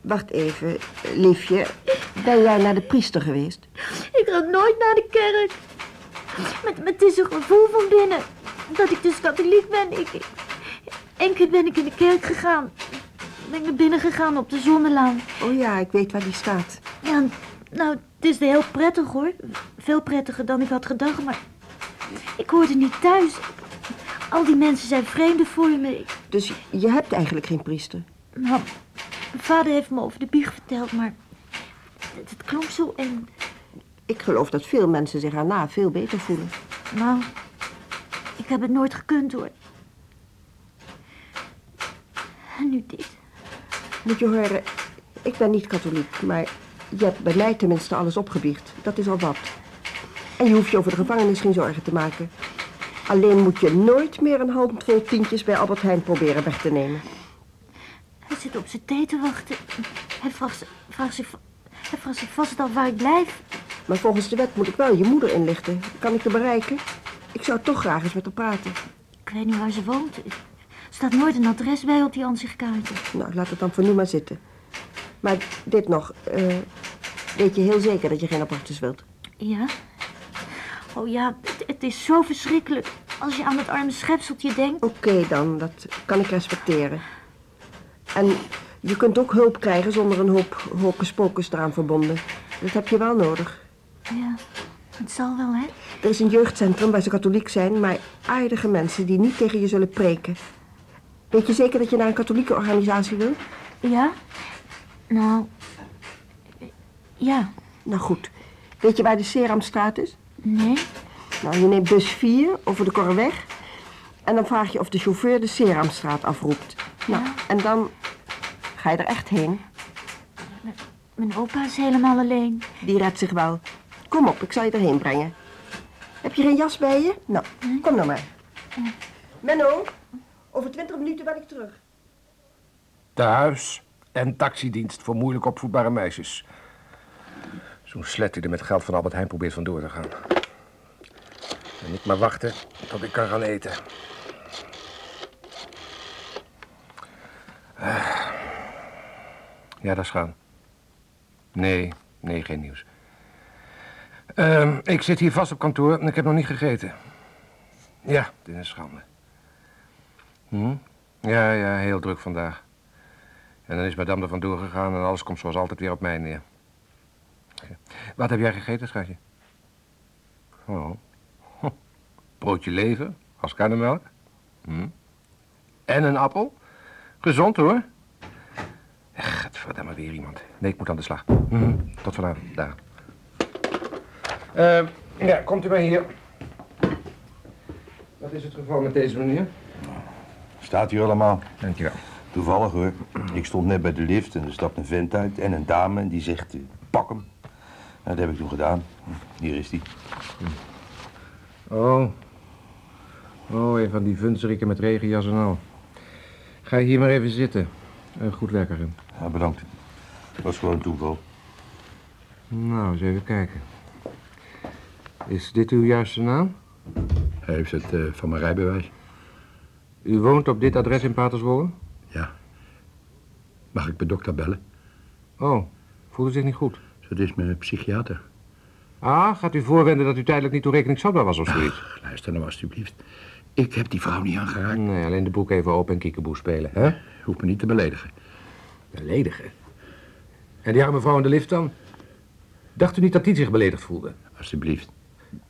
Wacht even, liefje. Ben jij naar de priester geweest? Ik ga nooit naar de kerk. Maar, het is een gevoel van binnen. Dat ik dus katholiek ben. Ik, ik- Eén keer ben ik in de kerk gegaan. Ben ik naar binnen gegaan op de zonnelaan. Oh ja, ik weet waar die staat. Ja, nou, het is heel prettig hoor. Veel prettiger dan ik had gedacht, maar ik hoorde niet thuis. Al die mensen zijn vreemden voor me. Dus je hebt eigenlijk geen priester. Nou, mijn vader heeft me over de biecht verteld, maar het, het klonk zo eng. Ik geloof dat veel mensen zich erna veel beter voelen. Nou, ik heb het nooit gekund hoor. En nu dit. Moet je horen, ik ben niet katholiek, maar je hebt bij mij tenminste alles opgebiecht. Dat is al wat. En je hoeft je over de gevangenis geen zorgen te maken. Alleen moet je nooit meer een handvol tientjes bij Albert Heijn proberen weg te nemen. Hij zit op zijn thee te wachten. Hij vraagt, zich- vraagt, zich, hij vraagt zich vast af waar ik blijf. Maar volgens de wet moet ik wel je moeder inlichten. Kan ik haar bereiken? Ik zou toch graag eens met haar praten. Ik weet niet waar ze woont. Er staat nooit een adres bij op die ansichtkaartje. Nou, laat het dan voor nu maar zitten. Maar dit nog. eh, weet je heel zeker dat je geen abortus wilt? Ja? Oh ja, het, het is zo verschrikkelijk als je aan dat arme schepseltje denkt. Oké dan, dat kan ik respecteren. En je kunt ook hulp krijgen zonder een hoop hocus-pocus eraan verbonden. Dat heb je wel nodig. Ja, het zal wel, hè? Er is een jeugdcentrum waar ze katholiek zijn, maar aardige mensen die niet tegen je zullen preken. Weet je zeker dat je naar een katholieke organisatie wil? Ja? Nou, ja, Nou goed. Weet je waar de Seramstraat is? nee. Nou, je neemt bus 4 over de Korreweg. En dan vraag je of de chauffeur de Seramstraat afroept. Nou, en dan ga je er echt heen. Mijn opa is helemaal alleen. Die redt zich wel. Kom op, ik zal je erheen brengen. Heb je geen jas bij je? Nou, kom dan maar. Menno, over twintig minuten ben ik terug. Tehuis en taxidienst voor moeilijk opvoedbare meisjes. Zo'n slet die er met geld van Albert Heijn probeert vandoor te gaan. En niet maar wachten tot ik kan gaan eten. Ah. Ja, dat is gaan. Nee, nee, geen nieuws. Ehm, ik zit hier vast op kantoor en ik heb nog niet gegeten. Ja, dit is schande. Hm? Ja, ja, heel druk vandaag. En dan is madame er vandoor gegaan en alles komt zoals altijd weer op mij neer. Wat heb jij gegeten, schatje? Oh. Broodje lever, als karnemelk. Hm. En een appel. Gezond hoor. Gadverdamme weer iemand. Nee, ik moet aan de slag. Hm. Tot vanavond, daar. Eh, ja, komt u maar hier. Wat is het geval met deze meneer? Staat hier allemaal. Dankjewel. Toevallig hoor. Ik stond net bij de lift en er stapt een vent uit en een dame en die zegt, pak hem. Nou, dat heb ik toen gedaan. Hier is die. Oh. Oh, een van die vunzeriken met regenjas en al. Ga je hier maar even zitten. Eh, goed Rem. Ja, bedankt. Dat was gewoon toeval. Nou, eens even kijken. Is dit uw juiste naam? Hij heeft het eh, van mijn rijbewijs. U woont op dit adres in Paterswolle? Ja. Mag ik mijn dokter bellen? Oh, voelt u zich niet goed? Dat is mijn psychiater. Ah, gaat u voorwenden dat u tijdelijk niet toerekeningsvatbaar was of zoiets? Ach, luister nou alstublieft. Ik heb die vrouw niet aangeraakt. Nee, alleen de boek even open en kiekeboe spelen, hè? Hoeft me niet te beledigen. Beledigen? En die arme vrouw in de lift dan? Dacht u niet dat die zich beledigd voelde? Alsjeblieft.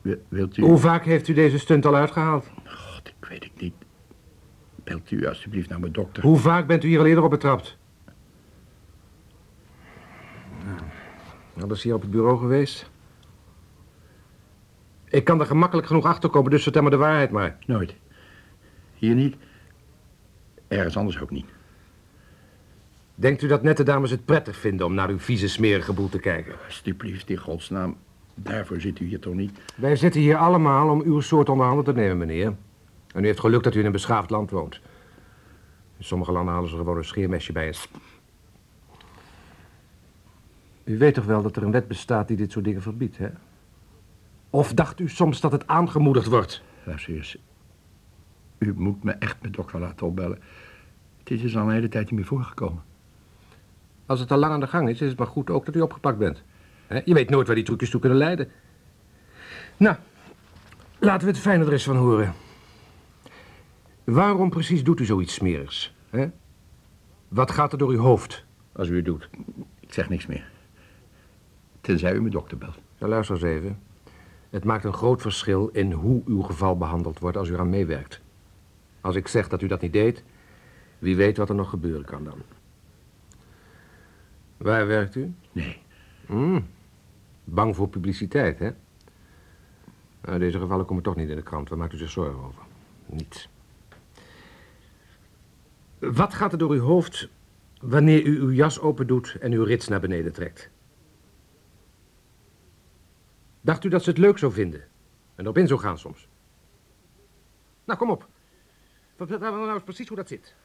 Wi- Wilt u... Hoe vaak heeft u deze stunt al uitgehaald? God, ik weet het niet. Belt u alsjeblieft naar mijn dokter. Hoe vaak bent u hier al eerder op betrapt? Nou, dat is hier op het bureau geweest. Ik kan er gemakkelijk genoeg achter komen, dus vertel me de waarheid maar. Nooit. Hier niet. Ergens anders ook niet. Denkt u dat nette dames het prettig vinden om naar uw vieze smerige boel te kijken? Alsjeblieft, in godsnaam. Daarvoor zit u hier toch niet? Wij zitten hier allemaal om uw soort onder handen te nemen, meneer. En u heeft geluk dat u in een beschaafd land woont. In sommige landen halen ze gewoon een scheermesje bij een... sp- U weet toch wel dat er een wet bestaat die dit soort dingen verbiedt, hè? Of dacht u soms dat het aangemoedigd wordt? Luister eens. U moet me echt mijn dokter laten opbellen. Het is dus al een hele tijd niet meer voorgekomen. Als het al lang aan de gang is, is het maar goed ook dat u opgepakt bent. Hè? Je weet nooit waar die trucjes toe kunnen leiden. Nou, laten we het fijne er eens van horen. Waarom precies doet u zoiets smerigs? Hè? Wat gaat er door uw hoofd als u het doet? Ik zeg niks meer. Tenzij u mijn dokter belt. Ja, luister eens even. Het maakt een groot verschil in hoe uw geval behandeld wordt als u eraan meewerkt. Als ik zeg dat u dat niet deed, wie weet wat er nog gebeuren kan dan. Waar werkt u? Nee. Hmm. Bang voor publiciteit, hè? Nou, deze gevallen komen toch niet in de krant. Waar maakt u zich zorgen over? Niets. Wat gaat er door uw hoofd wanneer u uw jas opendoet en uw rits naar beneden trekt? Dacht u dat ze het leuk zou vinden? En erop in zou gaan soms? Nou, kom op. Vertel me nou eens precies hoe dat zit.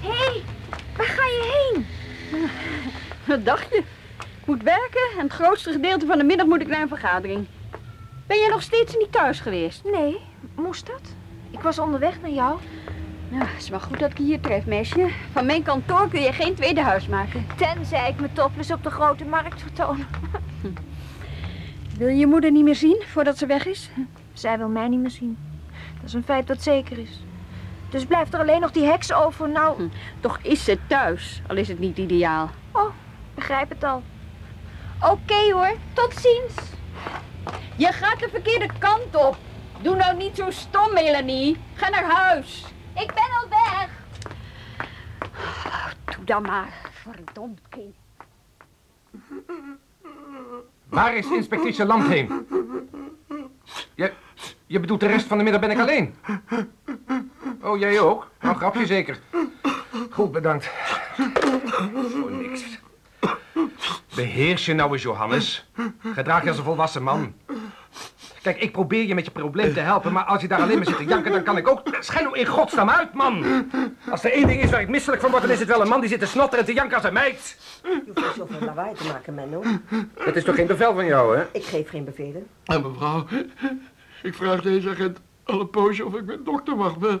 Hé, hey, waar ga je heen? het dagje. Ik moet werken en het grootste gedeelte van de middag moet ik naar een vergadering. Ben jij nog steeds niet thuis geweest? Nee, moest dat? Ik was onderweg naar jou. Ja, het is maar goed dat ik je hier tref, meisje. Van mijn kantoor kun je geen tweede huis maken. Tenzij ik me topless op de grote markt vertoon. Wil je je moeder niet meer zien voordat ze weg is? Zij wil mij niet meer zien. Dat is een feit dat zeker is. Dus blijft er alleen nog die heks over. Nou, Hm, Toch is ze thuis, al is het niet ideaal. oh, begrijp het al. Oké hoor, tot ziens. Je gaat de verkeerde kant op. Doe nou niet zo stom, Melanie. Ga naar huis. Ik ben al weg. Doe dan maar. Verdomd kind. Waar is inspectrice Landheem? Je, je bedoelt de rest van de middag ben ik alleen? Oh, jij ook? Nou, grapje zeker. Goed, bedankt. Oh, niks. Beheers je nou eens, Johannes. Gedraag je als een volwassen man. Kijk, ik probeer je met je probleem te helpen, maar als je daar alleen maar zit te janken, dan kan ik ook... Schijn nou in godsnaam uit, man! Als er één ding is waar ik misselijk van word, dan is het wel een man die zit te snotteren en te janken als een meid. Je hoeft niet zoveel lawaai te maken, Menno. Dat is toch geen bevel van jou, hè? Ik geef geen bevelen. En mevrouw, ik vraag deze agent al een poosje of ik met dokter mag. De,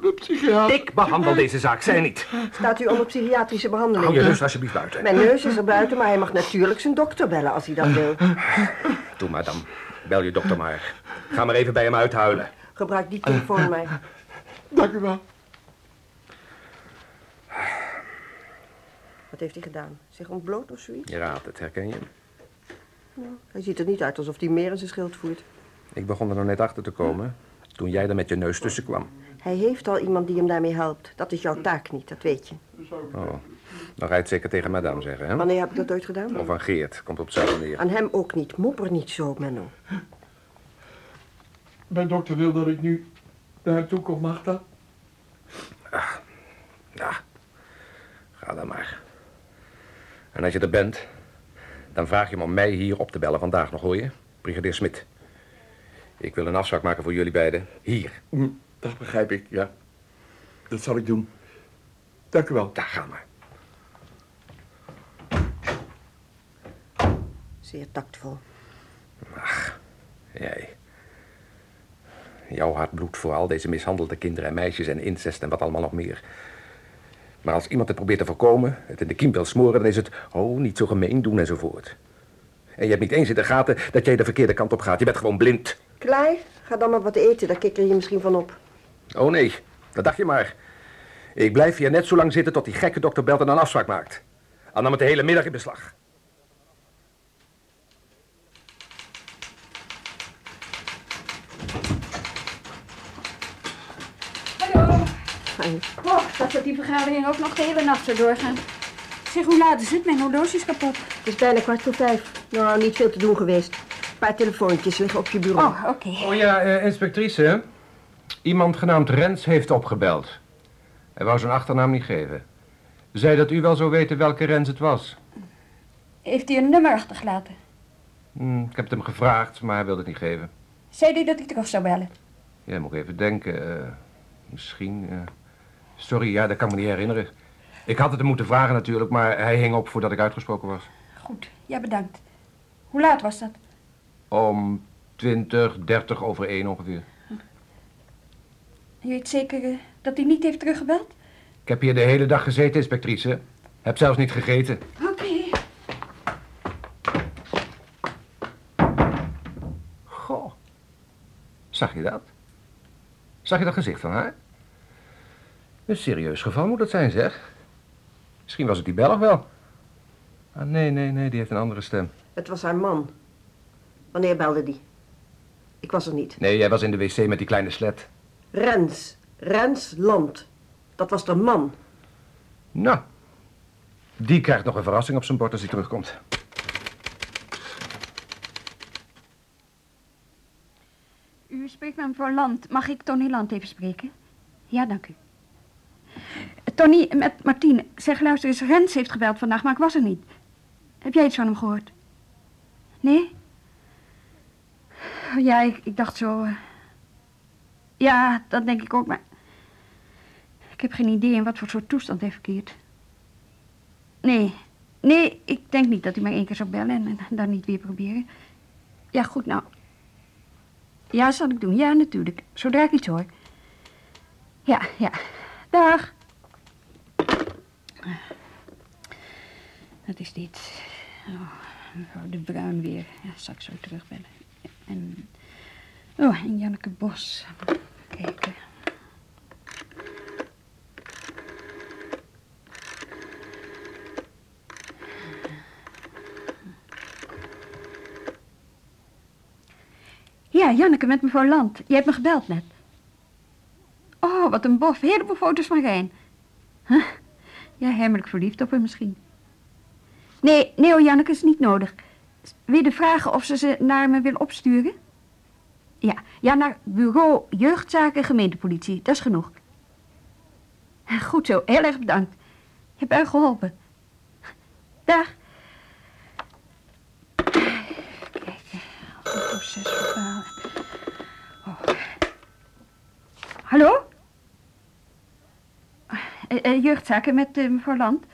de psychiater. Ik behandel deze zaak, zij niet. Staat u onder psychiatrische behandeling? Hou je neus alsjeblieft buiten. Mijn neus is er buiten, maar hij mag natuurlijk zijn dokter bellen als hij dat wil. Doe maar dan. Bel je dokter maar. Ga maar even bij hem uithuilen. Gebruik die telefoon voor mij. Dank u wel. Wat heeft hij gedaan? Zich ontbloot of zoiets? Je raadt het, herken je? Hij ziet er niet uit alsof hij meer in zijn schild voert. Ik begon er nog net achter te komen toen jij er met je neus tussen kwam. Hij heeft al iemand die hem daarmee helpt. Dat is jouw taak niet, dat weet je. Oh, dan ga je het zeker tegen madame zeggen, hè? Wanneer heb ik dat ooit gedaan? Of aan Geert, komt op hetzelfde neer. Aan hem ook niet. Mopper niet zo, Menno. Mijn dokter wil dat ik nu naartoe kom, mag dat? Ja, ga dan maar. En als je er bent, dan vraag je hem om mij hier op te bellen vandaag nog, hoor je? Brigadier Smit. Ik wil een afspraak maken voor jullie beiden. Hier. Hm, Dat begrijp ik, ja. Dat zal ik doen. Dank u wel. Daar, ga maar. Zeer tactvol. Jij. Jouw hart bloedt voor al deze mishandelde kinderen en meisjes en incest en wat allemaal nog meer. Maar als iemand het probeert te voorkomen, het in de kiem wil smoren, dan is het, oh, niet zo gemeen doen enzovoort. En je hebt niet eens in de gaten dat jij de verkeerde kant op gaat. Je bent gewoon blind. Klaar? Ga dan maar wat eten, daar kikker je misschien van op. Oh nee, dat dacht je maar. Ik blijf hier net zo lang zitten tot die gekke dokter belt en een afspraak maakt. En dan met de hele middag in beslag. Hallo. Fijn. Oh, dat dat die vergadering ook nog de hele nacht zou doorgaan. Zeg, hoe laat is het? Mijn horloge is kapot. Het is bijna kwart voor vijf. Nou, niet veel te doen geweest. Een paar telefoontjes liggen op je bureau. Oh, oké. Oh ja, eh, inspectrice. Iemand genaamd Rens heeft opgebeld. Hij wou zijn achternaam niet geven. Zei dat u wel zou weten welke Rens het was. Heeft hij een nummer achtergelaten? Hm, ik heb het hem gevraagd, maar hij wilde het niet geven. Zei hij dat hij terug zou bellen? Ja, moet ik even denken. eh, misschien. eh, Sorry, ja, dat kan ik me niet herinneren. Ik had het hem moeten vragen natuurlijk, maar hij hing op voordat ik uitgesproken was. Goed, ja bedankt. Hoe laat was dat? Om 20, 30 over 1 ongeveer. Je weet zeker eh, dat hij niet heeft teruggebeld? Ik heb hier de hele dag gezeten, inspectrice. Heb zelfs niet gegeten. Oké. Goh. Zag je dat? Zag je dat gezicht van haar? Een serieus geval moet dat zijn, zeg. Misschien was het die Belg wel. Ah, nee, nee, nee, die heeft een andere stem. Het was haar man. Wanneer belde die? Ik was er niet. Nee, jij was in de wc met die kleine slet. Rens. Rens Land. Dat was de man. Nou, die krijgt nog een verrassing op zijn bord als hij terugkomt. U spreekt met mevrouw Land. Mag ik Tony Land even spreken? Ja, dank u. Tony, met Martine. Zeg, luister eens, Rens heeft gebeld vandaag, maar ik was er niet. Heb jij iets van hem gehoord? Nee? Ja, ik, ik dacht zo... Ja, dat denk ik ook, maar... Ik heb geen idee in wat voor soort toestand hij verkeert. Nee, Nee, ik denk niet dat u maar één keer zou bellen en, dan niet weer proberen. Ja, goed, nou. Ja, zal ik doen. Ja, natuurlijk. Zodra ik iets hoor. Ja, ja. Dag. Wat is dit? Oh, De Bruin weer. Ja, zal ik zo terugbellen. En... Oh, en Janneke Bos. Kijken. Ja, Janneke met mevrouw Land. Je hebt me gebeld net. Oh, wat een bof. Heleboel foto's van Rijn. Ja, heimelijk verliefd op hem misschien. Nee, nee hoor, Janneke, is niet nodig. Wil je vragen of ze ze naar me wil opsturen? Ja, ja, naar bureau jeugdzaken gemeentepolitie. Dat is genoeg. Goed zo, heel erg bedankt. Je hebt erg geholpen. Dag. Kijken, een procesverbaal. Oh. Hallo? Eh, eh, jeugdzaken met eh, mevrouw Land?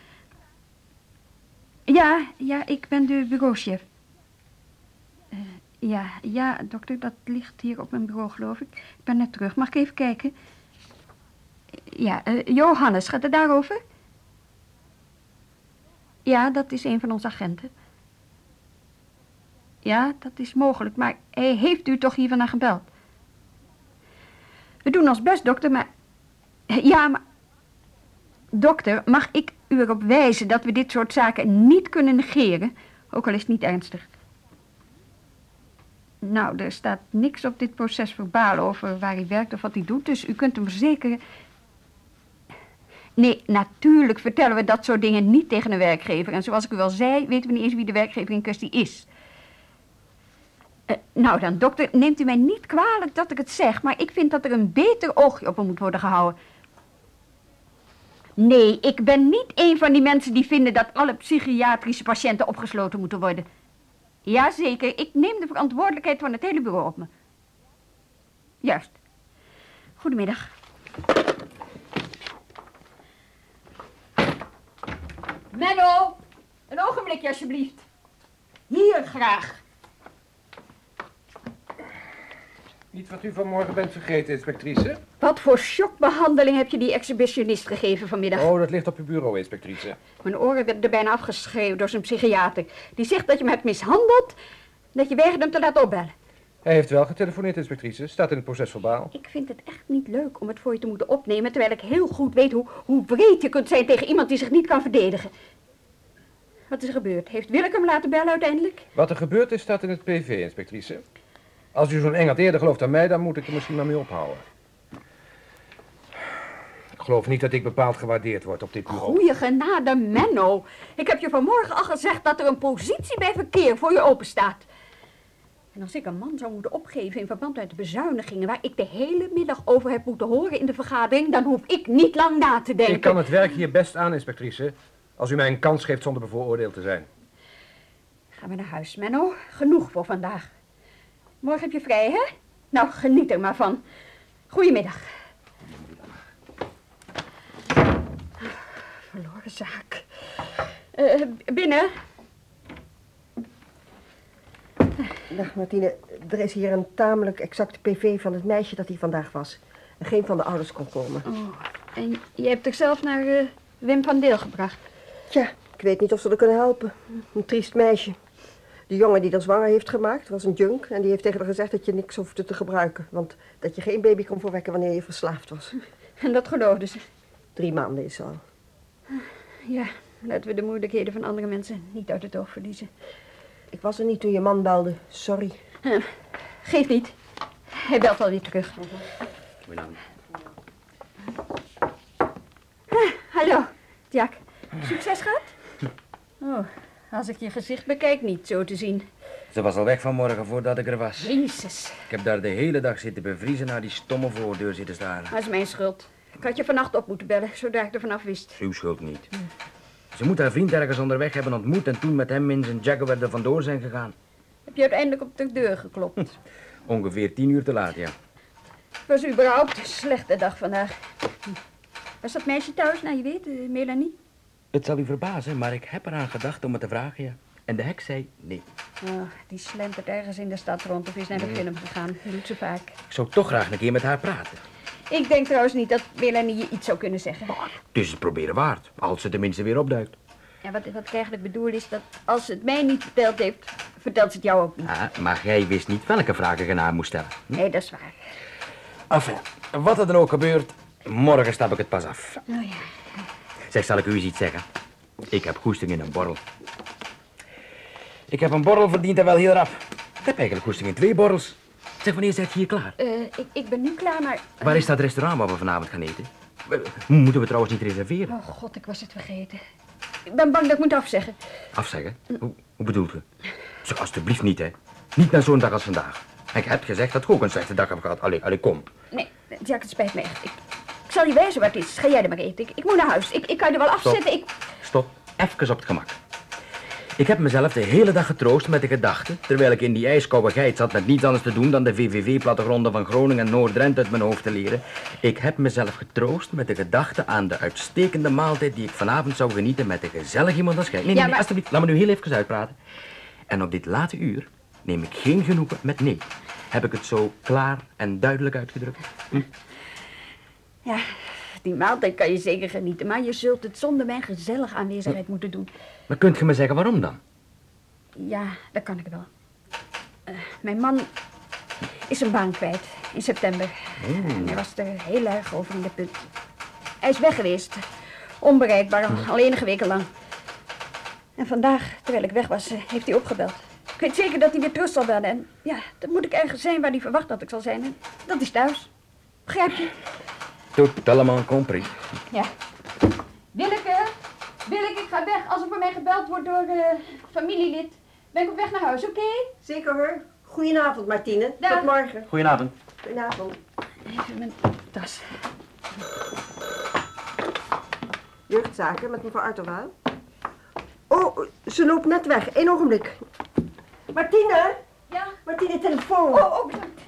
Ja, ja, ik ben de bureauchef. Ja, ja, dokter, dat ligt hier op mijn bureau, geloof ik. Ik ben net terug. Mag ik even kijken? Ja, eh, Johannes, gaat het daarover? Ja, dat is een van onze agenten. Ja, dat is mogelijk, maar hij heeft u toch hier vandaag gebeld? We doen ons best, dokter, maar... Ja, maar... Dokter, mag ik u erop wijzen dat we dit soort zaken niet kunnen negeren, ook al is het niet ernstig? Nou, er staat niks op dit proces verbaal over waar hij werkt of wat hij doet, dus u kunt hem verzekeren... Nee, natuurlijk vertellen we dat soort dingen niet tegen een werkgever. En zoals ik u al zei, weten we niet eens wie de werkgever in kwestie is. Eh, nou dan, dokter, neemt u mij niet kwalijk dat ik het zeg, maar ik vind dat er een beter oogje op hem moet worden gehouden. Nee, ik ben niet een van die mensen die vinden dat alle psychiatrische patiënten opgesloten moeten worden. Jazeker, ik neem de verantwoordelijkheid van het hele bureau op me. Juist. Goedemiddag. Menno, een ogenblikje alsjeblieft. Hier graag. Niet wat u vanmorgen bent vergeten, inspectrice. Wat voor shockbehandeling heb je die exhibitionist gegeven vanmiddag? Oh, dat ligt op uw bureau, inspectrice. Mijn oren werden er bijna afgeschreeuwd door zijn psychiater. Die zegt dat je me hebt mishandeld, dat je weigert hem te laten opbellen. Hij heeft wel getelefoneerd, inspectrice. Staat in het proces verbaal. Ik vind het echt niet leuk om het voor je te moeten opnemen, terwijl ik heel goed weet hoe, hoe wreed je kunt zijn tegen iemand die zich niet kan verdedigen. Wat is er gebeurd? Heeft Willeke hem laten bellen uiteindelijk? Wat er gebeurd is, staat in het PV, inspectrice. Als u zo'n Engel eerder gelooft dan mij, dan moet ik er misschien maar mee ophouden. Ik geloof niet dat ik bepaald gewaardeerd word op dit bureau. Goeie genade, Menno. Ik heb je vanmorgen al gezegd dat er een positie bij verkeer voor je open staat. En als ik een man zou moeten opgeven in verband met de bezuinigingen... waar ik de hele middag over heb moeten horen in de vergadering... dan hoef ik niet lang na te denken. Ik kan het werk hier best aan, inspectrice. Als u mij een kans geeft zonder bevooroordeeld te zijn. Gaan we naar huis, Menno. Genoeg voor vandaag. Morgen heb je vrij, hè? Nou, geniet er maar van. Goedemiddag. Verloren zaak. Eh, binnen. Dag Martine, er is hier een tamelijk exacte PV van het meisje dat hier vandaag was. En geen van de ouders kon komen. Oh, en je hebt er zelf naar eh, Wim van Deel gebracht. Tja, ik weet niet of ze er kunnen helpen. Een triest meisje. De jongen die er zwanger heeft gemaakt was een junk. En die heeft tegen haar gezegd dat je niks hoefde te gebruiken. Want dat je geen baby kon voorwekken wanneer je verslaafd was. En dat geloofde ze. Drie maanden is ze al. Ja, laten we de moeilijkheden van andere mensen niet uit het oog verliezen. Ik was er niet toen je man belde. Sorry. Hm, geef niet. Hij belt alweer terug. Goedenavond. Ah, hallo, Jack. Succes gehad? Oh, als ik je gezicht bekijk, niet zo te zien. Ze was al weg vanmorgen voordat ik er was. Jezus, Ik heb daar de hele dag zitten bevriezen naar die stomme voordeur zitten staren. dat is mijn schuld. Ik had je vannacht op moeten bellen, zodra ik er vanaf wist. Uw schuld niet. Ze moet haar vriend ergens onderweg hebben ontmoet en toen met hem in zijn Jaguar er vandoor zijn gegaan. Heb je uiteindelijk op de deur geklopt? Ongeveer tien uur te laat, ja. Het was überhaupt een slechte dag vandaag. Was dat meisje thuis, nou je weet, eh, Melanie? Het zal u verbazen, maar ik heb eraan gedacht om het te vragen, ja. En de hek zei nee. Oh, die slentert ergens in de stad rond of is naar de film gegaan. Dat doet ze vaak. Ik zou toch graag een keer met haar praten. Ik denk trouwens niet dat Melanie je iets zou kunnen zeggen. Het is het proberen waard, als ze tenminste weer opduikt. Ja, wat, wat ik eigenlijk bedoel is dat als ze het mij niet verteld heeft, vertelt ze het jou ook niet. Ah, maar jij wist niet welke vragen je naar haar moest stellen. Nee, dat is waar. Enfin, wat er dan ook gebeurt, morgen stap ik het pas af. Oh ja. Zeg, zal ik u eens iets zeggen? Ik heb goesting in een borrel. Ik heb een borrel verdiend en wel heel rap. Ik heb eigenlijk goesting in twee borrels. Zeg, wanneer zijt je hier klaar? Eh, ik, ik ben nu klaar, maar... Waar is dat restaurant waar we vanavond gaan eten? Eh, Moeten we trouwens niet reserveren? Oh god, ik was het vergeten. Ik ben bang dat ik moet afzeggen. Afzeggen? Hoe, hoe bedoelt u? Zeg, alstublieft niet, hè. Niet na zo'n dag als vandaag. Ik heb gezegd dat ik ook een slechte dag heb gehad. Allee, allee, kom. Nee, Jack, het spijt me echt. Ik zal je wijzen wat het is. Ga jij er maar eten. Ik, ik moet naar huis. Ik, ik kan je er wel afzetten. Ik... Stop, even op het gemak. Ik heb mezelf de hele dag getroost met de gedachte, terwijl ik in die ijskoude geit zat met niets anders te doen dan de VVV-plattegronden van Groningen en Noord-Drenthe uit mijn hoofd te leren. Ik heb mezelf getroost met de gedachte aan de uitstekende maaltijd die ik vanavond zou genieten met een gezellig iemand als jij. Nee, nee, Ja, nee, maar- alsjeblieft, laat me nu heel even uitpraten. En op dit late uur neem ik geen genoegen met nee. Heb ik het zo klaar en duidelijk uitgedrukt? Hm? Ja, die maaltijd kan je zeker genieten. Maar je zult het zonder mijn gezellige aanwezigheid moeten doen. Maar kunt je me zeggen waarom dan? Ja, dat kan ik wel. Eh, mijn man is een baan kwijt in september. En hij was er heel erg over in de put. Hij is weg geweest. Onbereikbaar, al, al enige weken lang. En vandaag, terwijl ik weg was, eh, heeft hij opgebeld. Ik weet zeker dat hij weer terug zal bellen. En ja, dan moet ik ergens zijn waar hij verwacht dat ik zal zijn. En dat is thuis. Begrijp je? Totalement compris. Ja. Willeke, Willeke, ik ga weg als er voor mij gebeld wordt door eh familielid. Ben ik op weg naar huis, oké? Zeker hoor. Goedenavond, Martine. Dag. Tot morgen. Goedenavond. Goedenavond. Even mijn tas. Jeugdzaken met mevrouw Arterwaal. Oh, ze loopt net weg. Eén ogenblik. Martine? Ja? Martine, telefoon. Oh, oh, bedankt.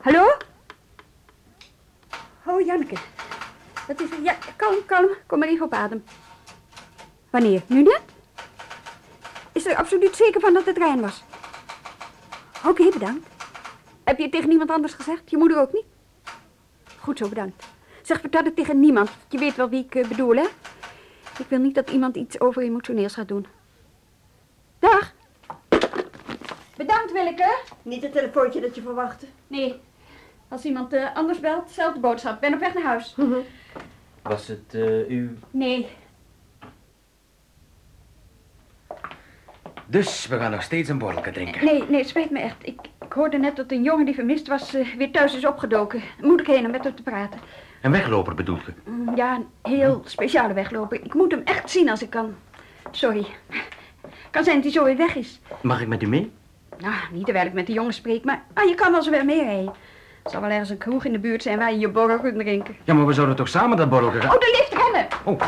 Hallo? Oh, Janneke. Wat is? Ja, kalm, kalm. Kom maar even op adem. Wanneer? Nu net? Is er absoluut zeker van dat het Rijn was? Oké, bedankt. Heb je het tegen niemand anders gezegd? Je moeder ook niet? Goed zo, bedankt. Zeg, vertel het tegen niemand. Je weet wel wie ik eh, bedoel, hè? Ik wil niet dat iemand iets over emotioneels gaat doen. Dag. Bedankt, Willeke. Niet het telefoontje dat je verwachtte. Nee, als iemand eh, anders belt, zelfde boodschap. Ben op weg naar huis. Was het eh, uw... Nee, Dus we gaan nog steeds een borrelke drinken. nee, nee, het spijt me echt. Ik, ik hoorde net dat een jongen die vermist was eh, weer thuis is opgedoken. Moet ik heen om met hem te praten. Een wegloper bedoelt je? Mm, Ja, een heel speciale wegloper. Ik moet hem echt zien als ik kan. Sorry. Kan zijn dat hij zo weer weg is. Mag ik met u mee? Nou, niet terwijl ik met de jongen spreek, maar ah, je kan wel zo weer meerijden. Er zal wel ergens een kroeg in de buurt zijn waar je je borrel kunt drinken. Ja, maar we zouden toch samen dat borrelke gaan... Oh, de lift rennen! Oh.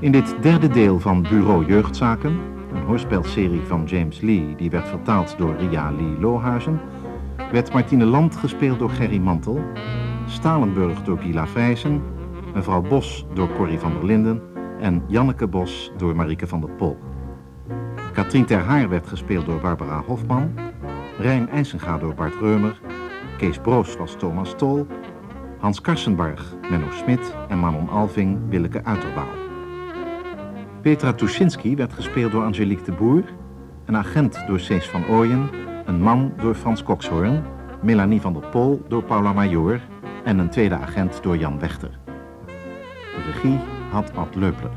In dit derde deel van Bureau Jeugdzaken, hoorspelserie van James Lee die werd vertaald door Ria Lee Lohuizen, werd Martine Land gespeeld door Gerry Mantel, Stalenburg door Gila Vijzen, mevrouw Bos door Corrie van der Linden en Janneke Bos door Marieke van der Pol. Katrien Ter Haar werd gespeeld door Barbara Hofman, Rijn IJsenga door Bart Reumer, Kees Broos was Thomas Tol, Hans Karsenbarg, Menno Smit en Manon Alving, Willeke Uiterbouw. Petra Tuschinski werd gespeeld door Angelique de Boer, een agent door Cees van Ooyen, een man door Frans Kokshoorn, Melanie van der Pol door Paula Major en een tweede agent door Jan Wechter. De regie had Ad Leupler.